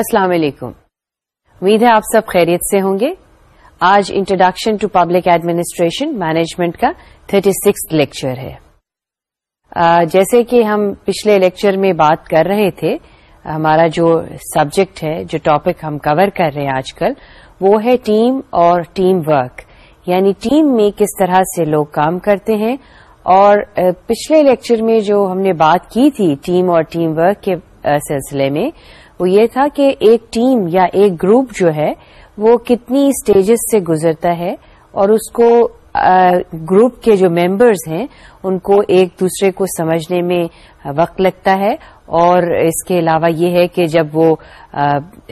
السلام علیکم امید ہے آپ سب خیریت سے ہوں گے آج introduction to public administration management کا تھرٹی سکس لیکچر ہے جیسے کہ ہم پچھلے لیکچر میں بات کر رہے تھے ہمارا جو سبجیکٹ ہے جو ٹاپک ہم کور کر رہے ہیں آج کل وہ ہے ٹیم اور ٹیم ورک یعنی ٹیم میں کس طرح سے لوگ کام کرتے ہیں اور پچھلے لیکچر میں جو ہم نے بات کی تھی ٹیم اور ٹیم ورک کے سلسلے میں وہ یہ تھا کہ ایک ٹیم یا ایک گروپ جو ہے وہ کتنی اسٹیجز سے گزرتا ہے اور اس کو گروپ کے جو ممبرز ہیں ان کو ایک دوسرے کو سمجھنے میں وقت لگتا ہے اور اس کے علاوہ یہ ہے کہ جب وہ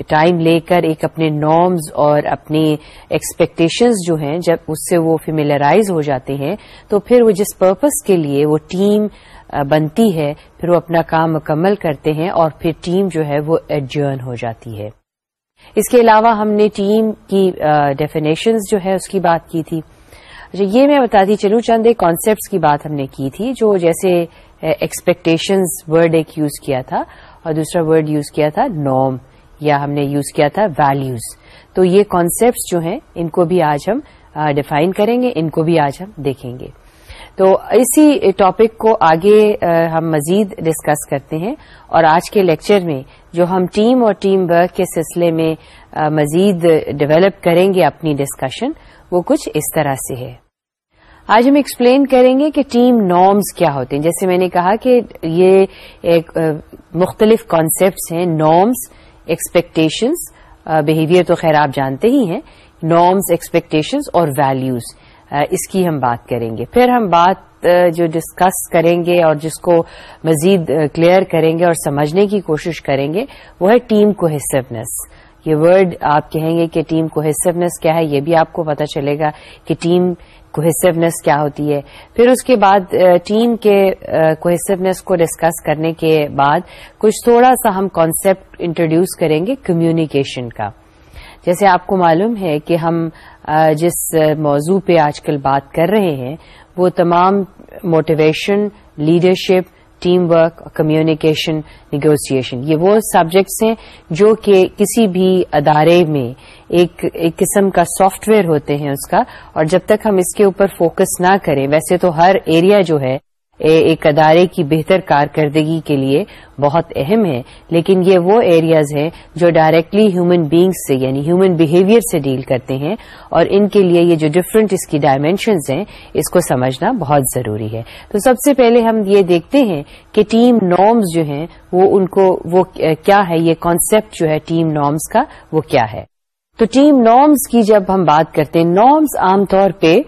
ٹائم لے کر ایک اپنے نارمز اور اپنی ایکسپیکٹیشنز جو ہیں جب اس سے وہ فیملرائز ہو جاتے ہیں تو پھر وہ جس پرپز کے لیے وہ ٹیم بنتی ہے پھر وہ اپنا کام مکمل کرتے ہیں اور پھر ٹیم جو ہے وہ ایڈجرن ہو جاتی ہے اس کے علاوہ ہم نے ٹیم کی ڈیفینیشنز جو ہے اس کی بات کی تھی اچھا، یہ میں بتاتی چلوں چند ایک کانسیپٹس کی بات ہم نے کی تھی جو جیسے ایکسپیکٹیشنز ورڈ ایک یوز کیا تھا اور دوسرا ورڈ یوز کیا تھا نارم یا ہم نے یوز کیا تھا ویلوز تو یہ کانسیپٹس جو ہیں ان کو بھی آج ہم ڈیفائن کریں گے ان کو بھی آج ہم دیکھیں گے تو اسی ٹاپک کو آگے ہم مزید ڈسکس کرتے ہیں اور آج کے لیکچر میں جو ہم ٹیم اور ٹیم ورک کے سلسلے میں مزید ڈیولپ کریں گے اپنی ڈسکشن وہ کچھ اس طرح سے ہے آج ہم ایکسپلین کریں گے کہ ٹیم نارمز کیا ہوتے ہیں جیسے میں نے کہا کہ یہ ایک مختلف کانسیپٹس ہیں نارمز ایکسپیکٹیشنز بہیویئر تو خیر آپ جانتے ہی ہیں نارمز ایکسپیکٹیشنز اور ویلیوز اس کی ہم بات کریں گے پھر ہم بات جو ڈسکس کریں گے اور جس کو مزید کلیئر کریں گے اور سمجھنے کی کوشش کریں گے وہ ہے ٹیم کوہیسیونیس یہ ورڈ آپ کہیں گے کہ ٹیم کوہیسیونیس کیا ہے یہ بھی آپ کو پتہ چلے گا کہ ٹیم کوہیسیونیس کیا ہوتی ہے پھر اس کے بعد ٹیم کے کوہیسونیس کو ڈسکس کرنے کے بعد کچھ تھوڑا سا ہم کانسپٹ انٹروڈیوس کریں گے کمیونیکیشن کا جیسے آپ کو معلوم ہے کہ ہم جس موضوع پہ آج کل بات کر رہے ہیں وہ تمام motivation leadership team work communication negotiation یہ وہ سبجیکٹس ہیں جو کہ کسی بھی ادارے میں ایک ایک قسم کا سافٹ ویئر ہوتے ہیں اس کا اور جب تک ہم اس کے اوپر فوکس نہ کریں ویسے تو ہر ایریا جو ہے ایک ادارے کی بہتر کارکردگی کے لیے بہت اہم ہے لیکن یہ وہ ایریاز ہیں جو ڈائریکٹلی ہیومن بینگس سے یعنی ہیومن بہیویئر سے ڈیل کرتے ہیں اور ان کے لیے یہ جو ڈفرنٹ اس کی ڈائمینشنز ہیں اس کو سمجھنا بہت ضروری ہے تو سب سے پہلے ہم یہ دیکھتے ہیں کہ ٹیم نارمز جو ہیں وہ ان کو وہ کیا ہے یہ کانسیپٹ جو ہے ٹیم نارمز کا وہ کیا ہے تو ٹیم نارمز کی جب ہم بات کرتے ہیں نارمز عام طور پہ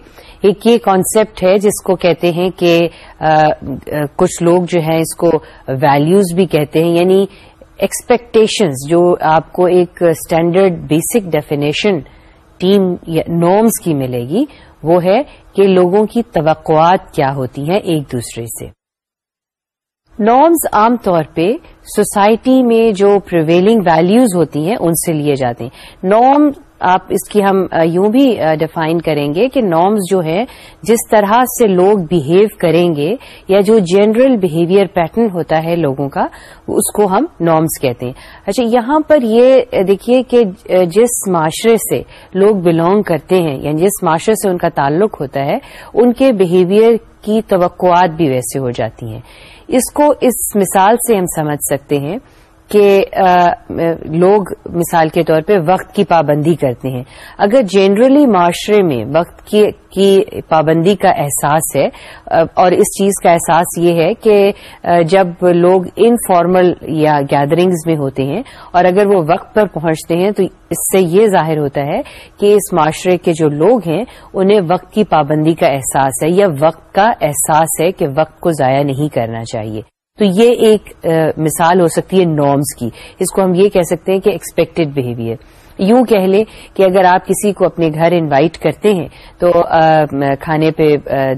ایک یہ کانسیپٹ ہے جس کو کہتے ہیں کہ کچھ لوگ جو ہیں اس کو ویلیوز بھی کہتے ہیں یعنی ایکسپیکٹیشنز جو آپ کو ایک standard basic definition team norms کی ملے گی وہ ہے کہ لوگوں کی توقعات کیا ہوتی ہیں ایک دوسرے سے نارمز عام طور پہ سوسائٹی میں جو پریویلنگ ویلوز ہوتی ہیں ان سے لیے جاتے ہیں نارم آپ اس کی ہم یوں بھی ڈیفائن کریں گے کہ نارمز جو ہے جس طرح سے لوگ بہیو کریں گے یا جو جنرل بہیویئر پیٹرن ہوتا ہے لوگوں کا اس کو ہم نارمز کہتے ہیں اچھا یہاں پر یہ دیکھیے کہ جس معاشرے سے لوگ بلانگ کرتے ہیں یا یعنی جس معاشرے سے ان کا تعلق ہوتا ہے ان کے بہیویئر کی توقعات بھی ویسے ہو جاتی ہیں اس کو اس مثال سے ہم سمجھ سکتے ہیں کہ لوگ مثال کے طور پہ وقت کی پابندی کرتے ہیں اگر جنرلی معاشرے میں وقت کی پابندی کا احساس ہے اور اس چیز کا احساس یہ ہے کہ جب لوگ انفارمل یا گیدرنگز میں ہوتے ہیں اور اگر وہ وقت پر پہنچتے ہیں تو اس سے یہ ظاہر ہوتا ہے کہ اس معاشرے کے جو لوگ ہیں انہیں وقت کی پابندی کا احساس ہے یا وقت کا احساس ہے کہ وقت کو ضائع نہیں کرنا چاہیے تو یہ ایک مثال ہو سکتی ہے نارمس کی اس کو ہم یہ کہہ سکتے ہیں کہ ایکسپیکٹڈ بہیویئر یوں کہہ لیں کہ اگر آپ کسی کو اپنے گھر انوائٹ کرتے ہیں تو کھانے پہ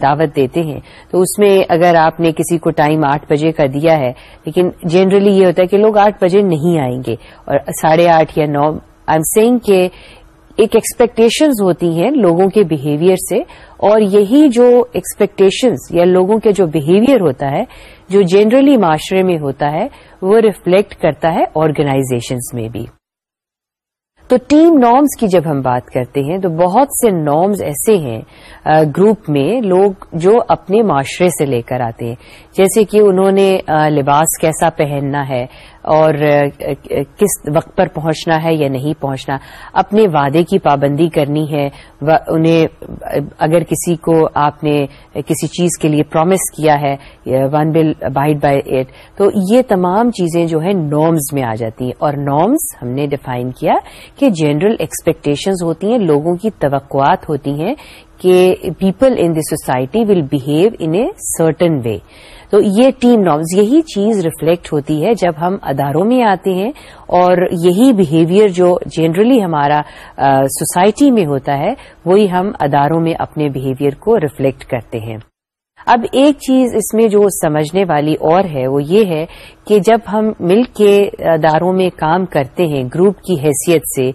دعوت دیتے ہیں تو اس میں اگر آپ نے کسی کو ٹائم آٹھ بجے کا دیا ہے لیکن جنرلی یہ ہوتا ہے کہ لوگ آٹھ بجے نہیں آئیں گے اور ساڑھے آٹھ یا نو آئی ایم سینگ کہ ایک ایکسپیکٹیشنز ہوتی ہیں لوگوں کے بہیویئر سے اور یہی جو ایکسپیکٹیشنز یا لوگوں کے جو بہیویئر ہوتا ہے جو جنرلی معاشرے میں ہوتا ہے وہ ریفلیکٹ کرتا ہے آرگنائزیشنز میں بھی تو ٹیم نارمز کی جب ہم بات کرتے ہیں تو بہت سے نارمز ایسے ہیں گروپ میں لوگ جو اپنے معاشرے سے لے کر آتے ہیں جیسے کہ انہوں نے لباس کیسا پہننا ہے اور کس وقت پر پہنچنا ہے یا نہیں پہنچنا اپنے وعدے کی پابندی کرنی ہے انہیں اگر کسی کو آپ نے کسی چیز کے لیے پرومس کیا ہے one will abide by it تو یہ تمام چیزیں جو ہے نارمز میں آ جاتی ہیں اور نارمز ہم نے ڈیفائن کیا کہ جنرل ایکسپیکٹیشنز ہوتی ہیں لوگوں کی توقعات ہوتی ہیں کہ people in the society will behave in a certain way تو یہ ٹیم نارمز یہی چیز ریفلیکٹ ہوتی ہے جب ہم اداروں میں آتے ہیں اور یہی بہیویئر جو جنرلی ہمارا سوسائٹی میں ہوتا ہے وہی ہم اداروں میں اپنے بہیویئر کو ریفلیکٹ کرتے ہیں اب ایک چیز اس میں جو سمجھنے والی اور ہے وہ یہ ہے کہ جب ہم مل کے اداروں میں کام کرتے ہیں گروپ کی حیثیت سے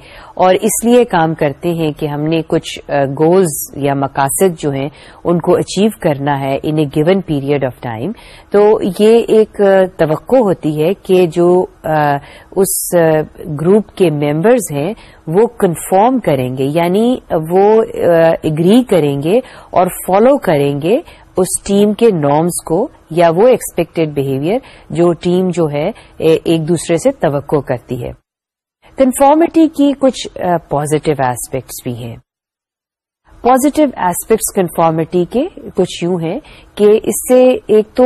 اور اس لیے کام کرتے ہیں کہ ہم نے کچھ گولز یا مقاصد جو ہیں ان کو اچیو کرنا ہے in a given period of time تو یہ ایک توقع ہوتی ہے کہ جو اس گروپ کے ممبرز ہیں وہ کنفارم کریں گے یعنی وہ اگری کریں گے اور فالو کریں گے اس ٹیم کے نارمس کو یا وہ ایکسپیکٹڈ بہیویئر جو ٹیم جو ہے ایک دوسرے سے توقع کرتی ہے کنفارمیٹی کی کچھ پازیٹیو ایسپیکٹس بھی ہیں پازیٹو ایسپیکٹس کنفارمیٹی کے کچھ یوں ہیں کہ اس سے ایک تو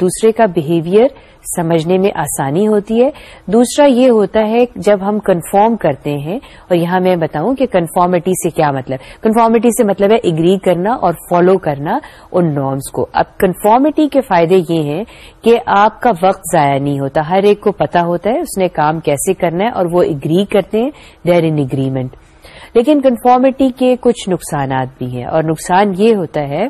دوسرے کا بہیویئر سمجھنے میں آسانی ہوتی ہے دوسرا یہ ہوتا ہے جب ہم کنفارم کرتے ہیں اور یہاں میں بتاؤں کہ کنفارمیٹی سے کیا مطلب کنفارمیٹی سے مطلب ہے اگری کرنا اور فالو کرنا ان نارمس کو اب کنفارمیٹی کے فائدے یہ ہیں کہ آپ کا وقت ضائع نہیں ہوتا ہر ایک کو پتا ہوتا ہے اس نے کام کیسے کرنا ہے اور وہ اگری کرتے ہیں دیر ان اگریمنٹ لیکن کنفارمیٹی کے کچھ نقصانات بھی ہیں اور نقصان یہ ہوتا ہے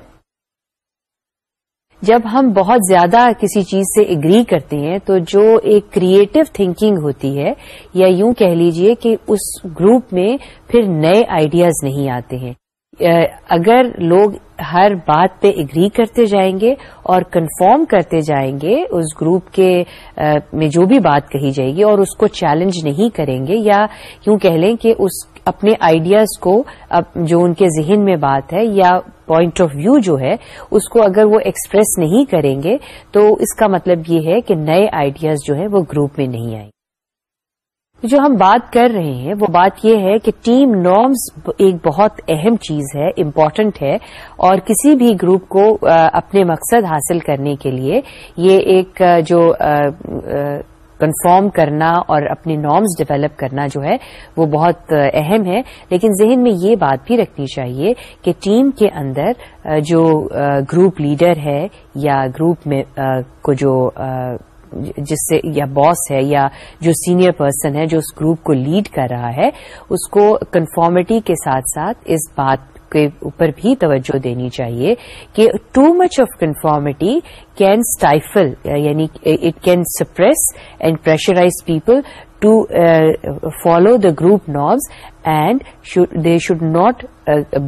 جب ہم بہت زیادہ کسی چیز سے اگری کرتے ہیں تو جو ایک کریٹو تھنکنگ ہوتی ہے یا یوں کہہ لیجئے کہ اس گروپ میں پھر نئے آئیڈیاز نہیں آتے ہیں اگر لوگ ہر بات پہ اگری کرتے جائیں گے اور کنفرم کرتے جائیں گے اس گروپ کے میں جو بھی بات کہی جائے گی اور اس کو چیلنج نہیں کریں گے یا یوں کہہ لیں کہ اس اپنے آئیڈیاز کو جو ان کے ذہن میں بات ہے یا پوائنٹ آف ویو جو ہے اس کو اگر وہ ایکسپریس نہیں کریں گے تو اس کا مطلب یہ ہے کہ نئے آئیڈیاز جو ہیں وہ گروپ میں نہیں آئیں جو ہم بات کر رہے ہیں وہ بات یہ ہے کہ ٹیم نارمز ایک بہت اہم چیز ہے امپورٹنٹ ہے اور کسی بھی گروپ کو اپنے مقصد حاصل کرنے کے لیے یہ ایک جو کنفارم کرنا اور اپنے نارمز ڈیولپ کرنا جو ہے وہ بہت اہم ہے لیکن ذہن میں یہ بات بھی رکھنی چاہیے کہ ٹیم کے اندر جو گروپ لیڈر ہے یا گروپ میں کو جو جس سے یا باس ہے یا جو سینئر پرسن ہے جو اس گروپ کو لیڈ کر رہا ہے اس کو کنفارمیٹی کے ساتھ ساتھ اس بات کے اوپر بھی توجہ دینی چاہیے کہ too much of conformity can stifle یعنی it can suppress and pressurise people to follow the group norms and they should not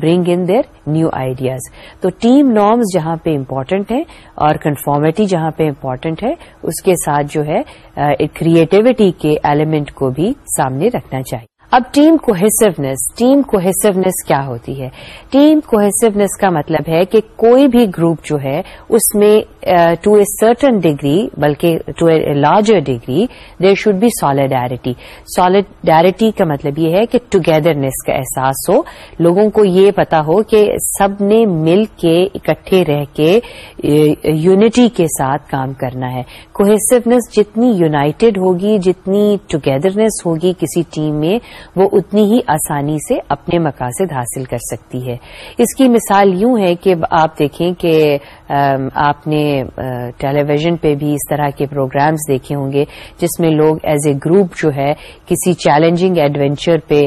bring in their new ideas تو ٹیم نارمز جہاں پہ امپارٹینٹ ہیں اور کنفارمٹی جہاں پہ امپارٹینٹ ہے اس کے ساتھ جو ہے کریٹیوٹی uh, کے ایلیمنٹ کو بھی سامنے رکھنا چاہیے اب ٹیم کوہیسونیس ٹیم کوہیسونیس کیا ہوتی ہے ٹیم کوہیسونیس کا مطلب ہے کہ کوئی بھی گروپ جو ہے اس میں ٹو اے سرٹن ڈگری بلکہ to a larger degree there should be solidarity solidarity کا مطلب یہ ہے کہ ٹوگیدرنیس کا احساس ہو لوگوں کو یہ پتا ہو کہ سب نے مل کے اکٹھے رہ کے یونٹی کے ساتھ کام کرنا ہے کوہیسونیس جتنی یوناٹیڈ ہوگی جتنی ٹوگیدرنیس ہوگی کسی ٹیم میں وہ اتنی ہی آسانی سے اپنے مقاصد حاصل کر سکتی ہے اس کی مثال یوں ہے کہ آپ دیکھیں کہ آپ نے ٹیلی ویژن پہ بھی اس طرح کے پروگرامز دیکھے ہوں گے جس میں لوگ ایز اے گروپ جو ہے کسی چیلنجنگ ایڈونچر پہ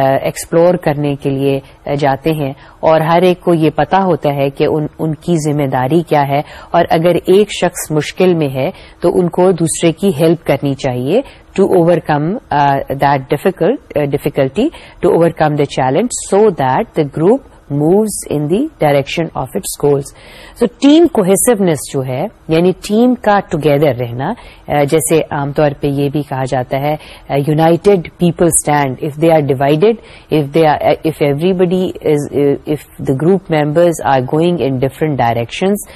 ایکسپلور کرنے کے لیے جاتے ہیں اور ہر ایک کو یہ پتا ہوتا ہے کہ ان کی ذمہ داری کیا ہے اور اگر ایک شخص مشکل میں ہے تو ان کو دوسرے کی ہیلپ کرنی چاہیے to come that difficulty to overcome the challenge so that the group moves in the direction of ideals so team cohesiveness جو ہے یعنی ٹیم کا ٹوگیدر رہنا جیسے عام طور پہ یہ بھی کہا جاتا ہے united people stand if they are divided if they if everybody of the group members are going in different directions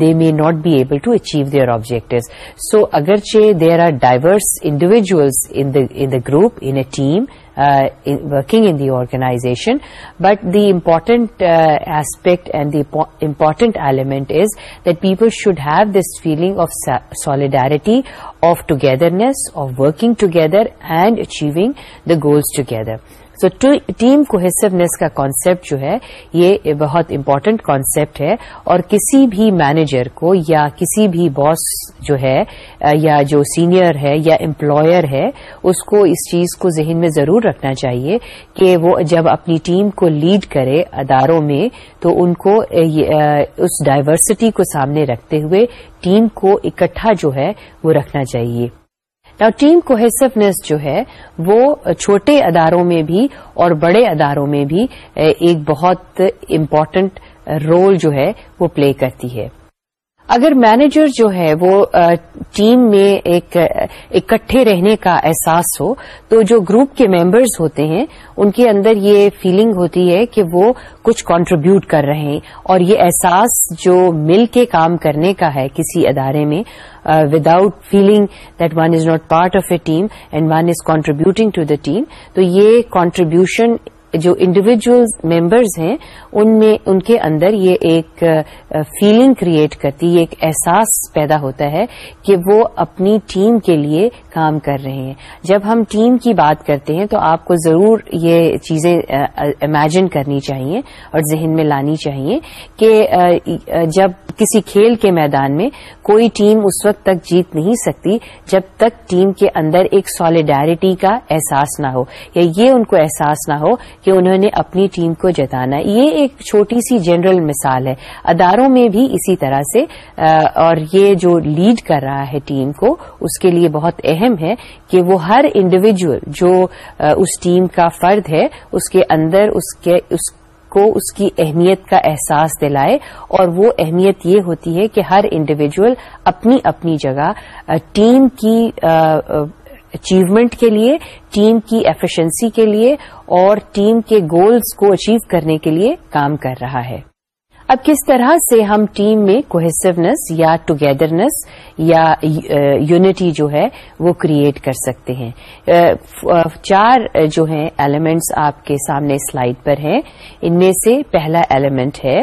they may not be able to achieve their objectives so اگرچہ there are diverse individuals in the group in a team Uh, working in the organization. But the important uh, aspect and the important element is that people should have this feeling of solidarity, of togetherness, of working together and achieving the goals together. So team cohesiveness کا concept جو ہے یہ بہت important concept ہے اور کسی بھی manager کو یا کسی بھی باس جو ہے یا جو سینئر ہے یا امپلائر ہے اس کو اس چیز کو ذہن میں ضرور رکھنا چاہیے کہ وہ جب اپنی ٹیم کو لیڈ کرے اداروں میں تو ان کو اس ڈائیورسٹی کو سامنے رکھتے ہوئے ٹیم کو اکٹھا جو ہے وہ رکھنا چاہیے ٹیم کوہیسونیس جو ہے وہ چھوٹے اداروں میں بھی اور بڑے اداروں میں بھی ایک بہت امپورٹنٹ رول جو ہے وہ پلے کرتی ہے اگر مینیجر جو ہے وہ ٹیم میں ایک اکٹھے رہنے کا احساس ہو تو جو گروپ کے ممبرز ہوتے ہیں ان کے اندر یہ فیلنگ ہوتی ہے کہ وہ کچھ کانٹریبیوٹ کر رہے ہیں اور یہ احساس جو مل کے کام کرنے کا ہے کسی ادارے میں without feeling that one is not part of a team and one is contributing to the team تو یہ کانٹریبیوشن جو انڈیویجل ممبرز ہیں ان میں ان کے اندر یہ ایک فیلنگ کریٹ کرتی ایک احساس پیدا ہوتا ہے کہ وہ اپنی ٹیم کے لیے کام کر رہے ہیں جب ہم ٹیم کی بات کرتے ہیں تو آپ کو ضرور یہ چیزیں امیجن کرنی چاہیے اور ذہن میں لانی چاہیے کہ جب کسی کھیل کے میدان میں کوئی ٹیم اس وقت تک جیت نہیں سکتی جب تک ٹیم کے اندر ایک سالیڈیرٹی کا احساس نہ ہو یا یہ ان کو احساس نہ ہو کہ انہوں نے اپنی ٹیم کو جتانا یہ ایک چھوٹی سی جنرل مثال ہے اداروں میں بھی اسی طرح سے اور یہ جو لیڈ کر رہا ہے ٹیم کو اس کے لیے بہت اہم ہے کہ وہ ہر انڈیویجل جو اس ٹیم کا فرد ہے اس کے اندر اس کو اس کی اہمیت کا احساس دلائے اور وہ اہمیت یہ ہوتی ہے کہ ہر انڈیویجل اپنی اپنی جگہ ٹیم کی اچیومنٹ کے لیے ٹیم کی ایفیشنسی کے لیے اور ٹیم کے گولز کو اچیو کرنے کے لیے کام کر رہا ہے اب کس طرح سے ہم ٹیم میں کوہیسونیس یا ٹوگیدرنیس یا یونٹی uh, جو ہے وہ کریٹ کر سکتے ہیں uh, uh, چار جو ہیں ایلیمنٹس آپ کے سامنے سلائڈ پر ہیں ان میں سے پہلا ایلیمنٹ ہے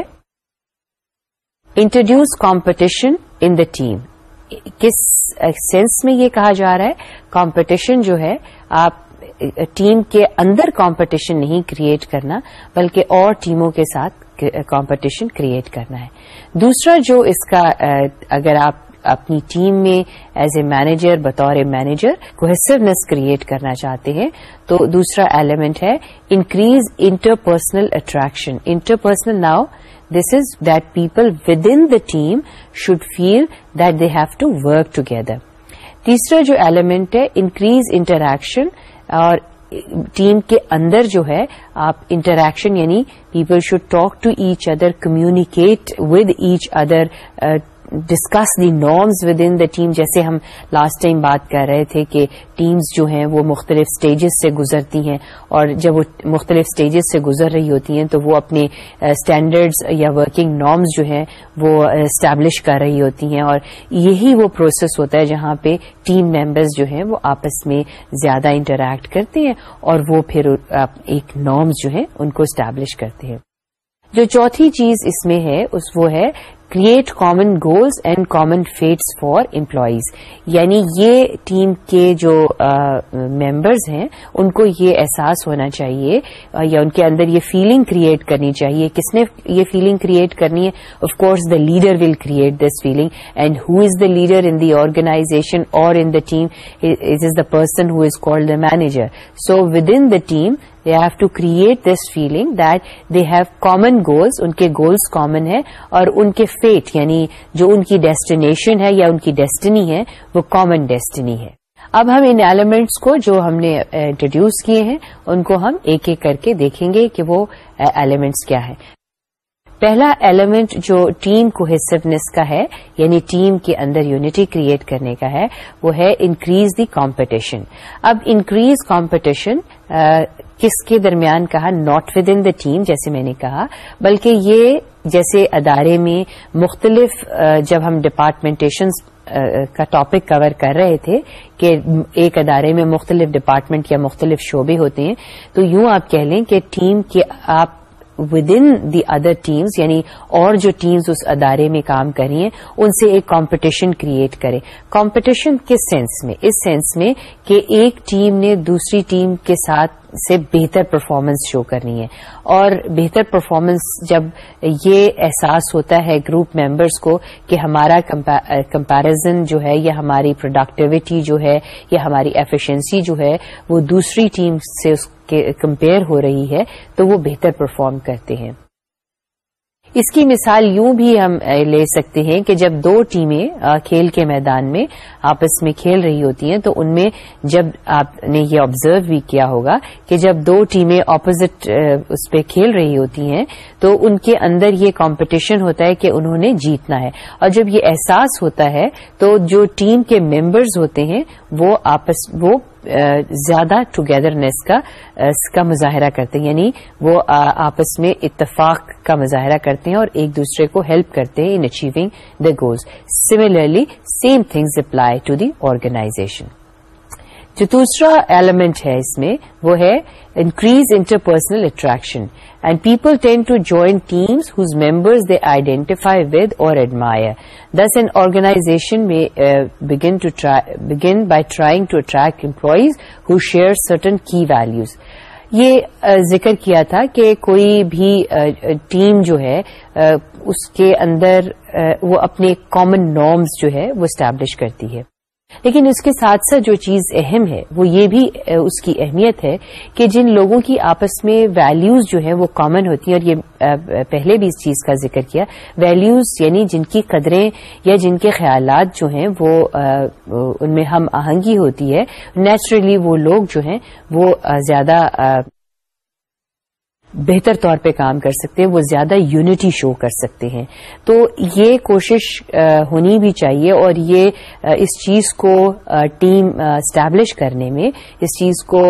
introduce competition in the team کس سینس میں یہ کہا جا رہا ہے کمپٹیشن جو ہے آپ ٹیم کے اندر کمپٹیشن نہیں کریٹ کرنا بلکہ اور ٹیموں کے ساتھ کمپٹیشن کریٹ کرنا ہے دوسرا جو اس کا اگر آپ اپنی ٹیم میں ایز اے مینیجر بطور مینیجر کوہیسونیس کریٹ کرنا چاہتے ہیں تو دوسرا ایلیمنٹ ہے increase interpersonal attraction interpersonal now this is that people within the team should feel that they have to work together تیسرا جو ایلیمنٹ ہے انکریز انٹریکشن اور ٹیم کے اندر جو ہے آپ انٹریکشن یعنی people should talk to each other communicate with each other discuss the norms within the team جیسے ہم لاسٹ ٹائم بات کر رہے تھے کہ ٹیمز جو ہیں وہ مختلف اسٹیجز سے گزرتی ہیں اور جب وہ مختلف اسٹیجز سے گزر رہی ہوتی ہیں تو وہ اپنے سٹینڈرڈز uh, یا ورکنگ نارمز جو ہیں وہ اسٹیبلش uh, کر رہی ہوتی ہیں اور یہی وہ پروسیس ہوتا ہے جہاں پہ ٹیم ممبرز جو ہیں وہ آپس میں زیادہ انٹریکٹ کرتے ہیں اور وہ پھر uh, ایک نارمز جو ہیں ان کو اسٹیبلش کرتے ہیں جو چوتھی چیز اس میں ہے اس وہ ہے create common goals and common fates for employees یعنی یہ ٹیم کے جو ممبرز ہیں ان کو یہ احساس ہونا چاہیے یا ان کے اندر یہ فیلنگ کریٹ کرنی چاہیے کس نے یہ فیلنگ کریٹ کرنی ہے of course the leader will create this feeling and who is the leader in the organisation or in the team is is the person who is called the manager so within the team they have to create this feeling that they have common goals ان کے goals common ہے اور ان کے fat یعنی جو ان کی destination ہے یا ان کی ڈیسٹنی ہے وہ کامن ڈیسٹنی ہے اب ہم ان ایلیمنٹس کو جو ہم نے انٹروڈیوس کیے ہیں ان کو ہم ایک ایک کر کے دیکھیں گے کہ وہ ایلیمنٹس کیا ہے پہلا ایلیمنٹ جو ٹیم کوہیسونیس کا ہے یعنی ٹیم کے اندر یونٹی کریٹ کرنے کا ہے وہ ہے انکریز دی کمپٹیشن اب انکریز کمپٹیشن کس کے درمیان کہا not within the team جیسے میں نے کہا بلکہ یہ جیسے ادارے میں مختلف جب ہم ڈپارٹمنٹیشن کا ٹاپک کور کر رہے تھے کہ ایک ادارے میں مختلف ڈپارٹمنٹ یا مختلف شعبے ہوتے ہیں تو یوں آپ کہہ لیں کہ ٹیم کے آپ with in the other teams یعنی اور جو ٹیمز اس ادارے میں کام کر رہی ہیں ان سے ایک کمپٹیشن کریٹ کرے کمپٹیشن کس سینس میں اس سینس میں کہ ایک ٹیم نے دوسری ٹیم کے ساتھ سے بہتر پرفارمنس شو کرنی ہے اور بہتر پرفارمنس جب یہ احساس ہوتا ہے گروپ ممبرس کو کہ ہمارا کمپیرزن جو ہے یا ہماری پروڈکٹیوٹی جو ہے یا ہماری ایفیشنسی جو ہے وہ دوسری ٹیم سے اس کمپیئر ہو رہی ہے تو وہ بہتر پرفارم کرتے ہیں اس کی مثال یوں بھی ہم لے سکتے ہیں کہ جب دو ٹیمیں کھیل کے میدان میں آپس میں کھیل رہی ہوتی ہیں تو ان میں جب آپ نے یہ آبزرو بھی کیا ہوگا کہ جب دو ٹیمیں اپوزٹ اس پہ کھیل رہی ہوتی ہیں تو ان کے اندر یہ کمپٹیشن ہوتا ہے کہ انہوں نے جیتنا ہے اور جب یہ احساس ہوتا ہے تو جو ٹیم کے ممبرز ہوتے ہیں وہ آپس وہ زیادہ ٹوگیدرنیس کا کا مظاہرہ کرتے ہیں یعنی وہ آپس میں اتفاق کا مظاہرہ کرتے ہیں اور ایک دوسرے کو ہیلپ کرتے ہیں in achieving the goals similarly same things apply to the organisation جو دوسرا ایلیمنٹ ہے اس میں وہ ہے increase interpersonal attraction and people tend to join teams his members they identify with or admire this an organisation begin by trying to attract employees who share certain key values یہ uh, ذکر کیا تھا کہ کوئی بھی team uh, جو ہے uh, اس کے اندر وہ اپنے کامن نارمز جو ہے وہ اسٹیبلش کرتی ہے لیکن اس کے ساتھ ساتھ جو چیز اہم ہے وہ یہ بھی اس کی اہمیت ہے کہ جن لوگوں کی آپس میں ویلیوز جو ہیں وہ کامن ہوتی ہیں اور یہ پہلے بھی اس چیز کا ذکر کیا ویلیوز یعنی جن کی قدریں یا جن کے خیالات جو ہیں وہ ان میں ہم آہنگی ہوتی ہے نیچرلی وہ لوگ جو ہیں وہ زیادہ بہتر طور پہ کام کر سکتے ہیں وہ زیادہ یونٹی شو کر سکتے ہیں تو یہ کوشش ہونی بھی چاہیے اور یہ اس چیز کو ٹیم اسٹیبلش کرنے میں اس چیز کو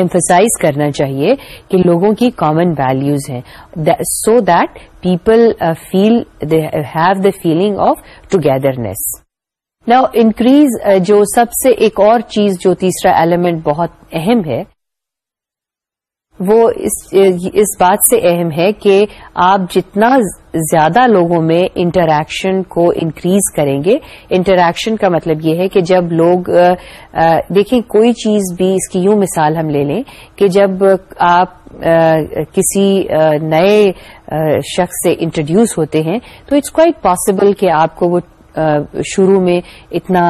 ایمفسائز کرنا چاہیے کہ لوگوں کی کامن ویلوز ہیں so that people feel they have the feeling of togetherness نا انکریز جو سب سے ایک اور چیز جو تیسرا ایلیمنٹ بہت اہم ہے وہ اس بات سے اہم ہے کہ آپ جتنا زیادہ لوگوں میں انٹریکشن کو انکریز کریں گے انٹریکشن کا مطلب یہ ہے کہ جب لوگ دیکھیں کوئی چیز بھی اس کی یوں مثال ہم لے لیں کہ جب آپ کسی نئے شخص سے انٹروڈیوس ہوتے ہیں تو اٹس کوائٹ پاسبل کہ آپ کو وہ شروع میں اتنا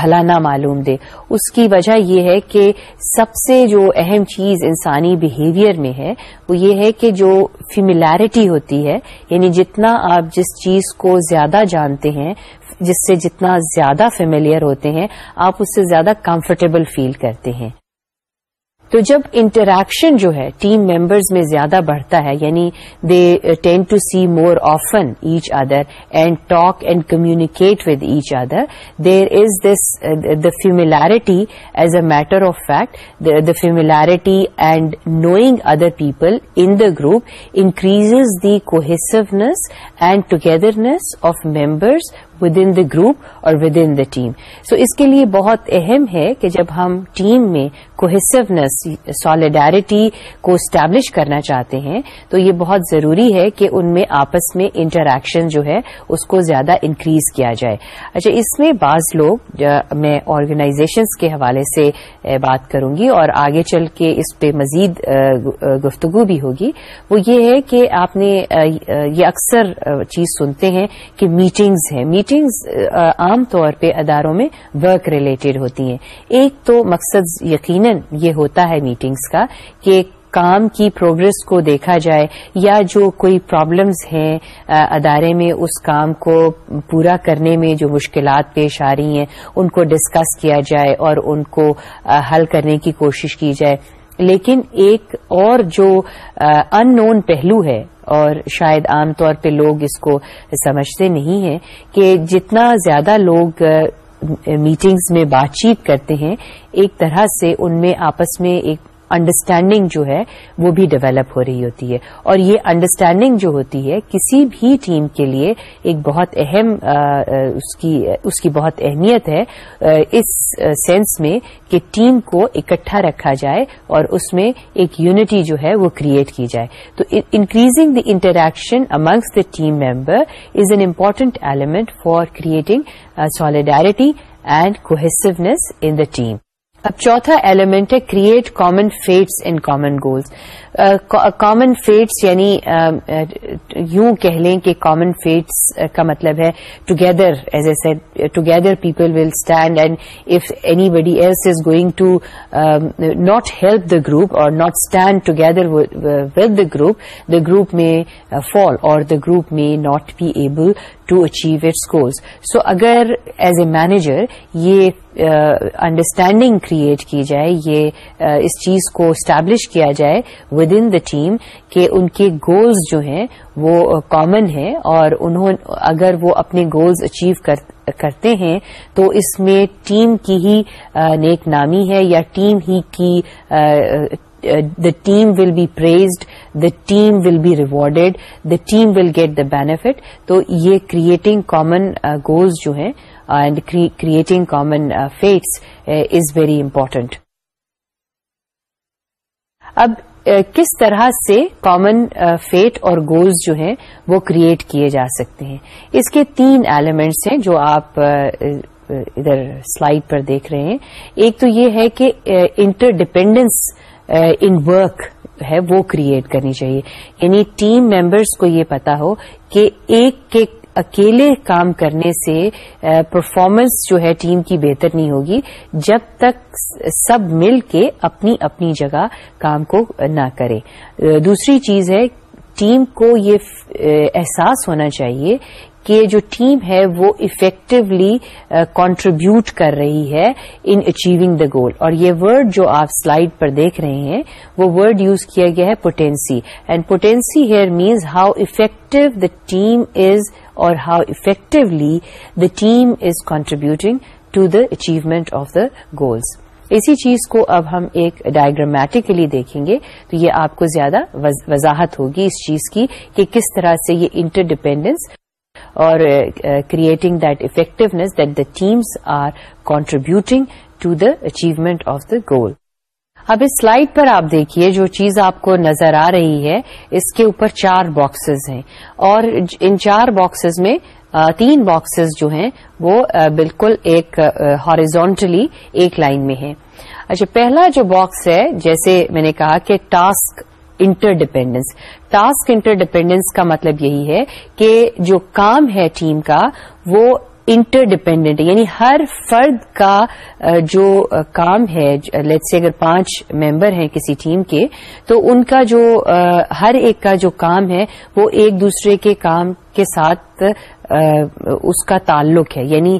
بھلا نہ معلوم دے اس کی وجہ یہ ہے کہ سب سے جو اہم چیز انسانی بیہیویئر میں ہے وہ یہ ہے کہ جو فیملیرٹی ہوتی ہے یعنی جتنا آپ جس چیز کو زیادہ جانتے ہیں جس سے جتنا زیادہ فیملیئر ہوتے ہیں آپ اس سے زیادہ کمفرٹیبل فیل کرتے ہیں تو جب انٹریکشن جو ہے ٹیم ممبرز میں زیادہ بڑھتا ہے یعنی they tend to see more often each other and talk and communicate with each other there is this the familiarity as a matter of fact the familiarity and knowing other people in the group increase the cohesiveness and togetherness of members within the group or within the team so اس کے لیے بہت اہم ہے کہ جب ہم team میں cohesiveness solidarity کو اسٹیبلش کرنا چاہتے ہیں تو یہ بہت ضروری ہے کہ ان میں آپس میں انٹریکشن جو ہے اس کو زیادہ انکریز کیا جائے اچھا اس میں بعض لوگ میں آرگنائزیشنس کے حوالے سے بات کروں گی اور آگے چل کے اس پہ مزید گفتگو بھی ہوگی وہ یہ ہے کہ آپ نے یہ اکثر چیز سنتے ہیں کہ میٹنگز ہیں میٹنگز عام طور پہ اداروں میں ورک ریلیٹڈ ہوتی ہیں ایک تو مقصد یقیناً یہ ہوتا ہے میٹنگز کا کہ کام کی پروگرس کو دیکھا جائے یا جو کوئی پرابلمز ہیں ادارے میں اس کام کو پورا کرنے میں جو مشکلات پیش آ رہی ہیں ان کو ڈسکس کیا جائے اور ان کو حل کرنے کی کوشش کی جائے لیکن ایک اور جو ان نون پہلو ہے اور شاید عام طور پہ لوگ اس کو سمجھتے نہیں ہیں کہ جتنا زیادہ لوگ میٹنگز میں بات چیت کرتے ہیں ایک طرح سے ان میں آپس میں ایک انڈرسٹینڈنگ جو ہے وہ بھی ڈیولپ ہو رہی ہوتی ہے اور یہ انڈرسٹینڈنگ جو ہوتی ہے کسی بھی ٹیم کے لیے ایک بہت اہم اس کی بہت اہمیت ہے اس سینس میں کہ ٹیم کو اکٹھا رکھا جائے اور اس میں ایک یونٹی جو ہے وہ کریٹ کی جائے تو increasing the interaction amongst the team member is an important element for creating solidarity and cohesiveness in the team اب چوتھا ایلیمنٹ ہے create common fates and common goals common fates یعنی uh, uh, یوں کہہ لیں کہ کامن فیٹس uh, کا مطلب ہے together as a set together people will stand and if anybody else is going to not help the group or not stand together with the group the group may fall or the group may not be able to achieve its goals so اگر as a manager یہ understanding create کی جائے یہ uh, اس چیز کو establish کیا جائے with in the team کہ ان کے گولز جو ہیں وہ کامن uh, ہیں اور انہوں اگر وہ اپنے گولز اچیو کر, کرتے ہیں تو اس میں ٹیم کی ہی uh, نیک نامی ہے یا ٹیم ہی کی the team will be praised the team will be rewarded the team will get the benefit تو یہ کریئٹنگ کامن گولز جو ہیں and uh, common fates is very important اب uh, کس طرح سے کامن فیٹ uh, اور گولز جو ہیں وہ کریٹ کیے جا سکتے ہیں اس کے تین ایلیمنٹس ہیں جو آپ uh, ادھر سلائڈ پر دیکھ رہے ہیں ایک تو یہ ہے کہ انٹر ڈیپینڈینس ان ورک ہے وہ کریٹ کرنی چاہیے یعنی ٹیم ممبرس کو یہ پتا ہو کہ ایک کے اکیلے کام کرنے سے پرفارمنس جو ہے ٹیم کی بہتر نہیں ہوگی جب تک سب مل کے اپنی اپنی جگہ کام کو نہ کرے دوسری چیز ہے ٹیم کو یہ احساس ہونا چاہیے کہ جو ٹیم ہے وہ افیکٹولی کانٹریبیوٹ uh, کر رہی ہے ان اچیونگ دا گول اور یہ ورڈ جو آپ سلائڈ پر دیکھ رہے ہیں وہ ورڈ یوز کیا گیا ہے potency and potency here means how effective the team is or how effectively the team is contributing to the achievement of the goals اسی چیز کو اب ہم ایک ڈائگرامیٹکلی دیکھیں گے تو یہ آپ کو زیادہ وضاحت ہوگی اس چیز کی کہ کس طرح سے یہ interdependence creating that effectiveness that the teams are contributing to the achievement of the goal اب اس سلائڈ پر آپ دیکھیے جو چیز آپ کو نظر آ رہی ہے اس کے اوپر چار باکسز ہیں اور ان چار باکسز میں تین باکسز جو ہیں وہ بالکل ایک ہاریزونٹلی ایک لائن میں ہیں اچھا پہلا جو باکس ہے جیسے میں نے کہا کہ task interdependence task interdependence کا مطلب یہی ہے کہ جو کام ہے ٹیم کا وہ انٹر ڈیپینڈنٹ یعنی ہر فرد کا جو کام ہے لیٹ سے اگر پانچ ممبر ہیں کسی ٹیم کے تو ان کا جو ہر ایک کا جو کام ہے وہ ایک دوسرے کے کام کے ساتھ اس کا تعلق ہے یعنی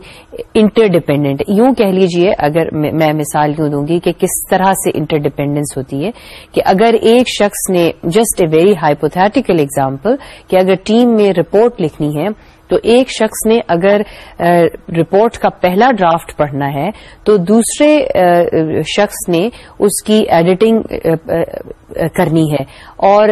انٹر ڈپینڈنٹ یوں کہہ لیجئے اگر میں مثال یوں دوں گی کہ کس طرح سے انٹر ڈپینڈنس ہوتی ہے کہ اگر ایک شخص نے just a very hypothetical example کہ اگر ٹیم میں رپورٹ لکھنی ہے تو ایک شخص نے اگر رپورٹ کا پہلا ڈرافٹ پڑھنا ہے تو دوسرے شخص نے اس کی ایڈیٹنگ کرنی ہے اور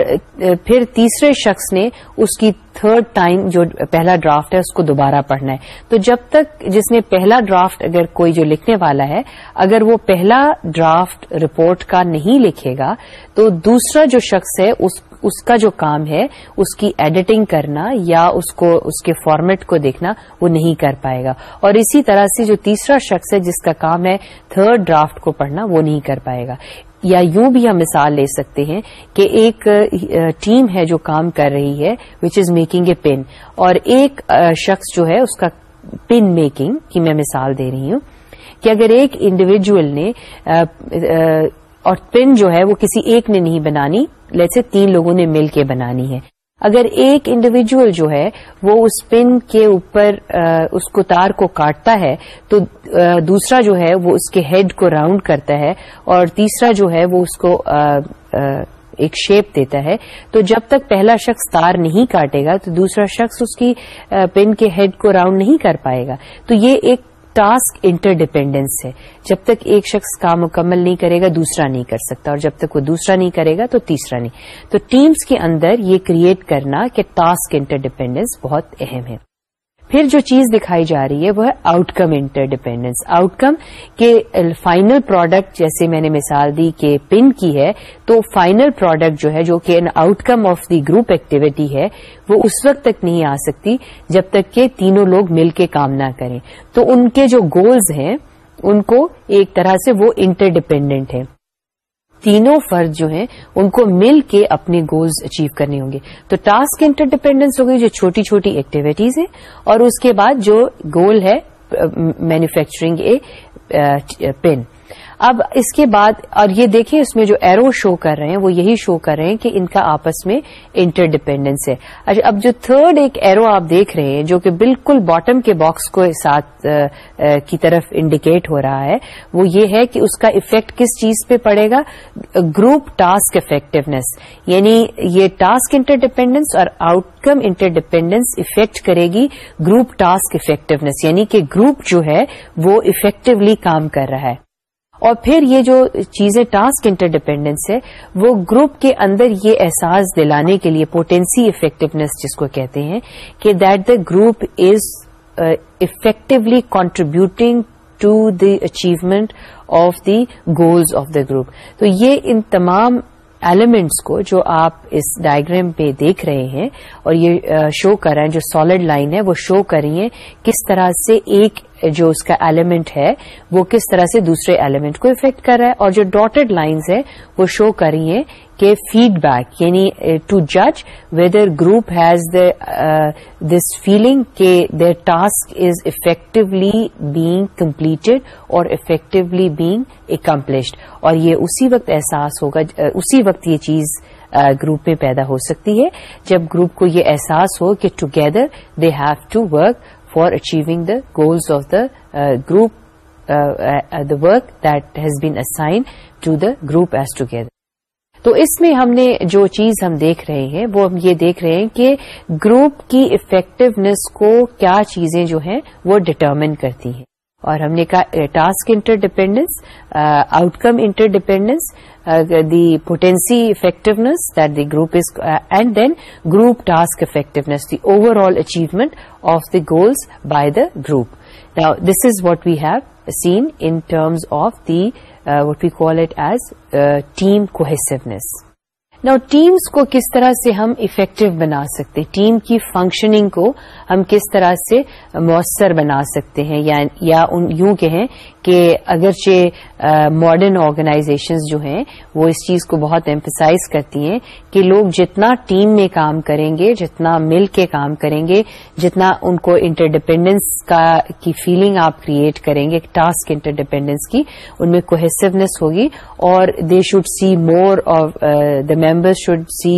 پھر تیسرے شخص نے اس کی تھرڈ ٹائم جو پہلا ڈرافٹ ہے اس کو دوبارہ پڑھنا ہے تو جب تک جس نے پہلا ڈرافٹ اگر کوئی جو لکھنے والا ہے اگر وہ پہلا ڈرافٹ رپورٹ کا نہیں لکھے گا تو دوسرا جو شخص ہے اس اس کا جو کام ہے اس کی ایڈیٹنگ کرنا یا اس کو اس کے فارمیٹ کو دیکھنا وہ نہیں کر پائے گا اور اسی طرح سے جو تیسرا شخص ہے جس کا کام ہے تھرڈ ڈرافٹ کو پڑھنا وہ نہیں کر پائے گا یا یوں بھی ہم مثال لے سکتے ہیں کہ ایک ٹیم ہے جو کام کر رہی ہے which is making a pin اور ایک شخص جو ہے اس کا پن میکنگ کی میں مثال دے رہی ہوں کہ اگر ایک انڈیویجل نے اور پن جو ہے وہ کسی ایک نے نہیں بنانی سے تین لوگوں نے مل کے بنانی ہے اگر ایک انڈیویجل جو ہے وہ اس پن کے اوپر اس تار کو کاٹتا ہے تو دوسرا جو ہے وہ اس کے ہیڈ کو راؤنڈ کرتا ہے اور تیسرا جو ہے وہ اس کو ایک شیپ دیتا ہے تو جب تک پہلا شخص تار نہیں کاٹے گا تو دوسرا شخص اس کی پن کے ہیڈ کو راؤنڈ نہیں کر پائے گا تو یہ ایک ٹاسک انٹر ڈیپینڈینس ہے جب تک ایک شخص کام مکمل نہیں کرے گا دوسرا نہیں کر سکتا اور جب تک وہ دوسرا نہیں کرے گا تو تیسرا نہیں تو ٹیمز کے اندر یہ کریٹ کرنا کہ ٹاسک انٹر ڈیپینڈینس بہت اہم ہے پھر جو چیز دکھائی جا رہی ہے وہ ہے outcome interdependence outcome کے فائنل پروڈکٹ جیسے میں نے مثال دی کہ پن کی ہے تو فائنل پروڈکٹ جو ہے جو کہ outcome of the group activity ہے وہ اس وقت تک نہیں آ سکتی جب تک کہ تینوں لوگ مل کے کام نہ کریں تو ان کے جو گولز ہیں ان کو ایک طرح سے وہ انٹر ڈیپینڈنٹ ہے تینوں فرد جو ہیں ان کو مل کے اپنے گولز اچیو کرنے ہوں گے تو ٹاسک انٹر ڈیپینڈنس ہو گئی جو چھوٹی چھوٹی ایکٹیویٹیز ہیں اور اس کے بعد جو گول ہے مینوفیکچرنگ اے پین اب اس کے بعد اور یہ دیکھیں اس میں جو ایرو شو کر رہے ہیں وہ یہی شو کر رہے ہیں کہ ان کا آپس میں انٹر ڈیپینڈینس ہے اچھا اب جو تھرڈ ایک ایرو آپ دیکھ رہے ہیں جو کہ بالکل باٹم کے باکس کو ساتھ کی طرف انڈیکیٹ ہو رہا ہے وہ یہ ہے کہ اس کا افیکٹ کس چیز پہ پڑے گا گروپ ٹاسک افیکٹونیس یعنی یہ ٹاسک انٹر ڈیپینڈینس اور outcome interdependence affect کرے گی گروپ ٹاسک افیکٹونیس یعنی کہ گروپ جو ہے وہ افیکٹولی کام کر رہا ہے اور پھر یہ جو چیزیں ٹاسک انٹر ڈیپینڈینس ہے وہ گروپ کے اندر یہ احساس دلانے کے لیے پوٹینسی افیکٹونیس جس کو کہتے ہیں کہ that the group is effectively contributing to the achievement of the goals of the group تو یہ ان تمام ایلیمنٹس کو جو آپ اس ڈائگرام پہ دیکھ رہے ہیں اور یہ شو uh, کر رہے ہیں جو سالڈ لائن ہے وہ شو کر رہی ہیں کس طرح سے ایک جو اس کا ایلیمنٹ ہے وہ کس طرح سے دوسرے ایلیمنٹ کو افیکٹ کر رہا ہے اور جو ڈاٹڈ لائنز ہے وہ شو کر رہی ہیں کہ فیڈ بیک یعنی ٹو جج whether group has the this feeling کہ their task is effectively being completed اور افیکٹولی بینگ اکمپلشڈ اور یہ اسی وقت احساس ہوگا eh, اسی وقت یہ چیز گروپ eh, میں پیدا ہو سکتی ہے جب گروپ کو یہ احساس ہو کہ together they have to work for achieving the goals of the group the work that has assign to the group as together تو اس میں ہم نے جو چیز ہم دیکھ رہے ہیں وہ ہم یہ دیکھ رہے ہیں کہ گروپ کی افیکٹونیس کو کیا چیزیں جو ہیں وہ ڈٹرمن کرتی ہیں اور ہم نے کہا task interdependence come interdependence the potency effectiveness that the group is and then group task effectiveness the overall achievement of the goals by the group this is what we have seen in terms of the what we call it as team cohesiveness نا teams کو کس طرح سے ہم effective بنا سکتے team کی functioning کو ہم کس طرح سے مؤثر بنا سکتے ہیں یا یوں کہیں کہ اگرچہ ماڈرن آرگنائزیشنز جو ہیں وہ اس چیز کو بہت ایمفسائز کرتی ہیں کہ لوگ جتنا ٹیم میں کام کریں گے جتنا مل کے کام کریں گے جتنا ان کو انٹر انٹرڈیپینڈینس کی فیلنگ آپ کریٹ کریں گے ٹاسک انٹر انٹرڈیپینڈینس کی ان میں کوہیسونیس ہوگی اور they should see more of the member should see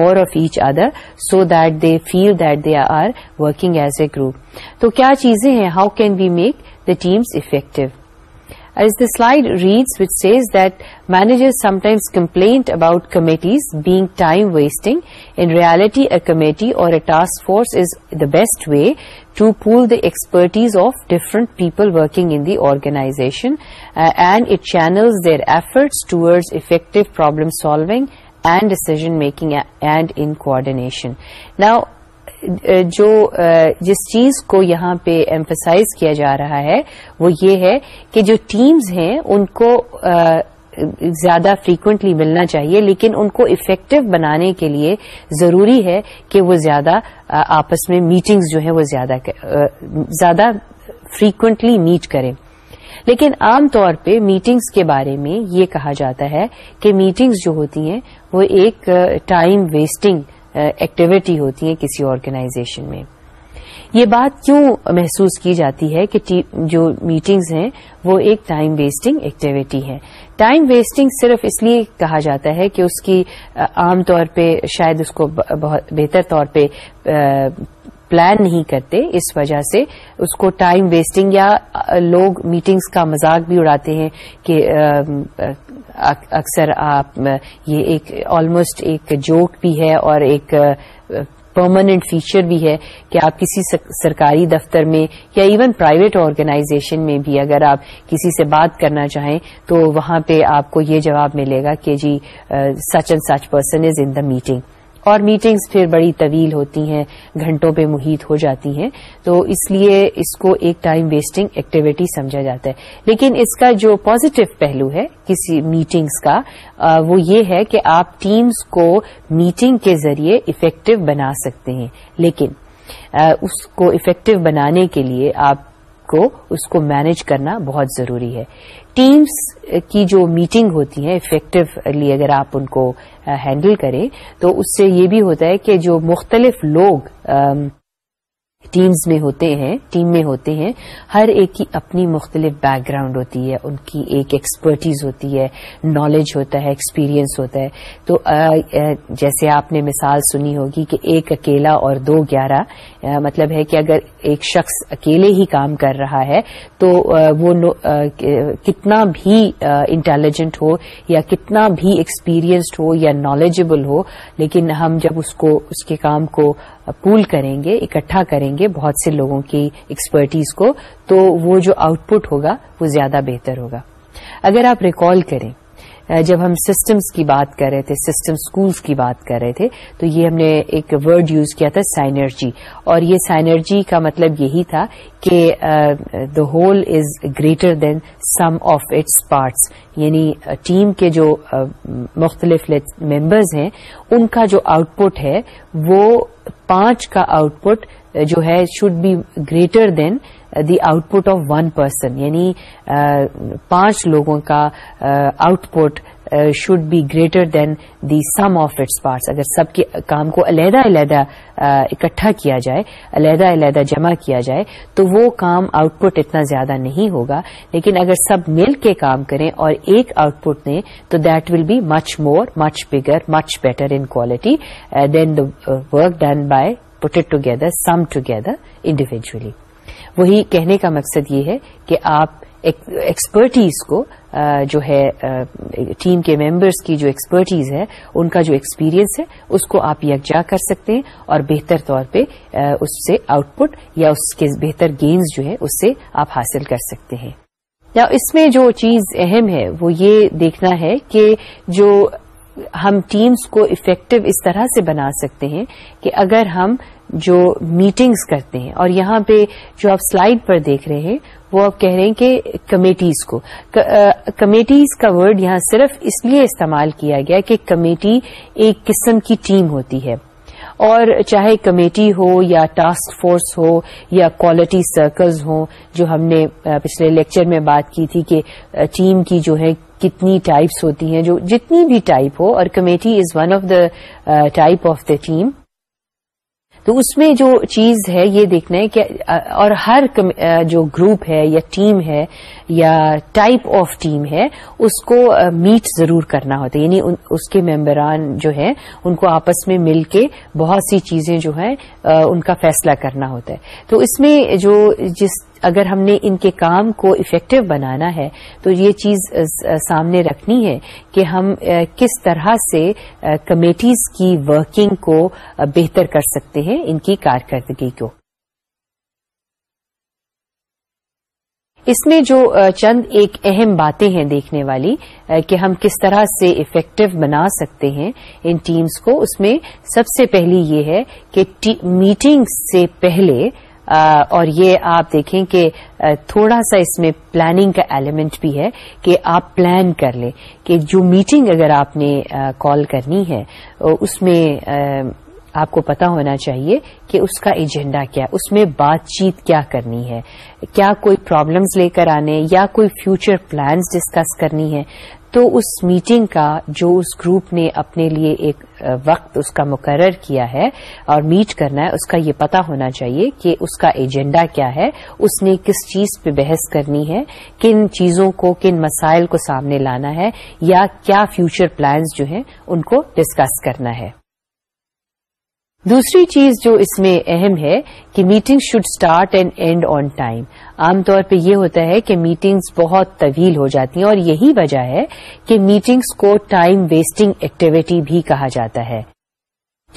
more of each other so that they feel that they are are working as a group. So, kya cheezein hain? How can we make the teams effective? As the slide reads, which says that managers sometimes complain about committees being time wasting. In reality, a committee or a task force is the best way to pool the expertise of different people working in the organization, uh, and it channels their efforts towards effective problem solving and decision making and in coordination. Now, جو جس چیز کو یہاں پہ emphasize کیا جا رہا ہے وہ یہ ہے کہ جو ٹیمز ہیں ان کو زیادہ فریکوینٹلی ملنا چاہیے لیکن ان کو افیکٹو بنانے کے لیے ضروری ہے کہ وہ زیادہ آپس میں میٹنگز جو ہیں وہ زیادہ زیادہ فریکوینٹلی میٹ کریں لیکن عام طور پہ میٹنگز کے بارے میں یہ کہا جاتا ہے کہ میٹنگز جو ہوتی ہیں وہ ایک ٹائم ویسٹنگ ایکٹیویٹی ہوتی ہیں کسی آرگنائزیشن میں یہ بات کیوں محسوس کی جاتی ہے کہ جو میٹنگز ہیں وہ ایک ٹائم ویسٹنگ ایکٹیویٹی ہے ٹائم ویسٹنگ صرف اس لیے کہا جاتا ہے کہ اس کی عام طور پہ شاید اس کو بہتر طور پہ پلان نہیں کرتے اس وجہ سے اس کو ٹائم ویسٹنگ یا لوگ میٹنگز کا مزاق بھی اڑاتے ہیں کہ اکثر آپ یہ ایک آلموسٹ ایک جوک بھی ہے اور ایک پرماننٹ فیچر بھی ہے کہ آپ کسی سرکاری دفتر میں یا ایون پرائیویٹ آرگنائزیشن میں بھی اگر آپ کسی سے بات کرنا چاہیں تو وہاں پہ آپ کو یہ جواب ملے گا کہ جی such and such person is in the meeting اور میٹنگز پھر بڑی طویل ہوتی ہیں گھنٹوں پہ محیط ہو جاتی ہیں تو اس لیے اس کو ایک ٹائم ویسٹنگ ایکٹیویٹی سمجھا جاتا ہے لیکن اس کا جو پازیٹو پہلو ہے کسی میٹنگز کا وہ یہ ہے کہ آپ ٹیمز کو میٹنگ کے ذریعے افیکٹو بنا سکتے ہیں لیکن اس کو افیکٹو بنانے کے لیے آپ کو اس کو مینج کرنا بہت ضروری ہے ٹیمز کی جو میٹنگ ہوتی ہیں افیکٹولی اگر آپ ان کو ہینڈل کریں تو اس سے یہ بھی ہوتا ہے کہ جو مختلف لوگ ٹیمز میں ہوتے ہیں ٹیم میں ہوتے ہیں ہر ایک کی اپنی مختلف بیک گراؤنڈ ہوتی ہے ان کی ایک ایکسپرٹیز ہوتی ہے نالج ہوتا ہے ایکسپیرئنس ہوتا ہے تو جیسے آپ نے مثال سنی ہوگی کہ ایک اکیلا اور دو گیارہ مطلب ہے کہ اگر ایک شخص اکیلے ہی کام کر رہا ہے تو وہ کتنا بھی انٹیلیجنٹ ہو یا کتنا بھی ایکسپیرینسڈ ہو یا نالجبل ہو لیکن ہم جب اس کو اس کے کام کو پول کریں گے اکٹھا کریں گے بہت سے لوگوں کی ایکسپرٹیز کو تو وہ جو آؤٹ پٹ ہوگا وہ زیادہ بہتر ہوگا اگر آپ ریکال کریں جب ہم سسٹمس کی بات کر رہے تھے سسٹم اسکولس کی بات کر رہے تھے تو یہ ہم نے ایک ورڈ یوز کیا تھا سائنرجی اور یہ سائنرجی کا مطلب یہی تھا کہ the whole is greater than sum of its parts یعنی ٹیم کے جو مختلف ممبرز ہیں ان کا جو آؤٹ پٹ ہے وہ پانچ کا آؤٹ پٹ جو ہے should be greater than the output of one person یعنی پانچ لوگوں کا output should be greater than the sum of its parts اگر سب کے کام کو علیحدہ علیحدہ اکٹھا کیا جائے علیحدہ علیحدہ جمع کیا جائے تو وہ کام آؤٹ پٹ اتنا زیادہ نہیں ہوگا لیکن اگر سب مل کے کام کریں اور ایک آؤٹ پٹ دیں تو that will be much more much bigger much better in quality than the work done by put together sum together individually وہی کہنے کا مقصد یہ ہے کہ آپ ایکسپرٹیز کو جو ہے ٹیم کے ممبرس کی جو ایکسپرٹیز ہے ان کا جو ایکسپیرئنس ہے اس کو آپ یکجا کر سکتے ہیں اور بہتر طور پہ اس سے آؤٹ پٹ یا اس کے بہتر گینز جو ہے اس سے آپ حاصل کر سکتے ہیں یا اس میں جو چیز اہم ہے وہ یہ دیکھنا ہے کہ جو ہم ٹیمز کو افیکٹو اس طرح سے بنا سکتے ہیں کہ اگر ہم جو میٹنگز کرتے ہیں اور یہاں پہ جو آپ سلائڈ پر دیکھ رہے ہیں وہ آپ کہہ رہے ہیں کہ کمیٹیز کو کمیٹیز کا ورڈ یہاں صرف اس لیے استعمال کیا گیا کہ کمیٹی ایک قسم کی ٹیم ہوتی ہے اور چاہے کمیٹی ہو یا ٹاسک فورس ہو یا کوالٹی سرکلز ہو جو ہم نے پچھلے لیکچر میں بات کی تھی کہ ٹیم کی جو ہے کتنی ٹائپس ہوتی ہیں جو جتنی بھی ٹائپ ہو اور committee is one of the type of the team تو اس میں جو چیز ہے یہ دیکھنا ہے کہ اور ہر جو گروپ ہے یا ٹیم ہے یا ٹائپ آف ٹیم ہے اس کو میٹ ضرور کرنا ہوتا ہے یعنی اس کے ممبران جو ہیں ان کو آپس میں مل کے بہت سی چیزیں جو ہیں ان کا فیصلہ کرنا ہوتا ہے تو اس میں جو جس اگر ہم نے ان کے کام کو افیکٹو بنانا ہے تو یہ چیز سامنے رکھنی ہے کہ ہم کس طرح سے کمیٹیز کی ورکنگ کو بہتر کر سکتے ہیں ان کی کارکردگی کو اس میں جو چند ایک اہم باتیں ہیں دیکھنے والی کہ ہم کس طرح سے افیکٹو بنا سکتے ہیں ان ٹیمز کو اس میں سب سے پہلی یہ ہے کہ میٹنگ سے پہلے اور یہ آپ دیکھیں کہ تھوڑا سا اس میں پلاننگ کا ایلیمنٹ بھی ہے کہ آپ پلان کر لیں کہ جو میٹنگ اگر آپ نے کال کرنی ہے اس میں آپ کو پتا ہونا چاہیے کہ اس کا ایجنڈا کیا اس میں بات چیت کیا کرنی ہے کیا کوئی پرابلمز لے کر آنے یا کوئی فیوچر پلانز ڈسکس کرنی ہے تو اس میٹنگ کا جو اس گروپ نے اپنے لیے ایک وقت اس کا مقرر کیا ہے اور میٹ کرنا ہے اس کا یہ پتا ہونا چاہیے کہ اس کا ایجنڈا کیا ہے اس نے کس چیز پہ بحث کرنی ہے کن چیزوں کو کن مسائل کو سامنے لانا ہے یا کیا فیوچر پلانز جو ہیں ان کو ڈسکس کرنا ہے دوسری چیز جو اس میں اہم ہے کہ meeting should start and end on time عام طور پہ یہ ہوتا ہے کہ میٹنگز بہت طویل ہو جاتی ہیں اور یہی وجہ ہے کہ میٹنگز کو ٹائم ویسٹنگ ایکٹیویٹی بھی کہا جاتا ہے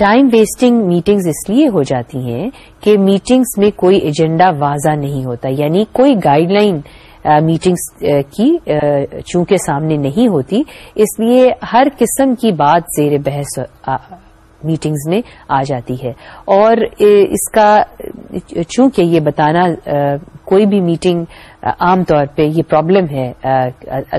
ٹائم ویسٹنگ میٹنگز اس لیے ہو جاتی ہیں کہ میٹنگز میں کوئی ایجنڈا واضح نہیں ہوتا یعنی کوئی گائیڈ لائن میٹنگس کی چونکہ سامنے نہیں ہوتی اس لیے ہر قسم کی بات زیر بحث میٹنگز میں آ جاتی ہے اور اس کا چونکہ یہ بتانا کوئی بھی میٹنگ عام طور پہ یہ پرابلم ہے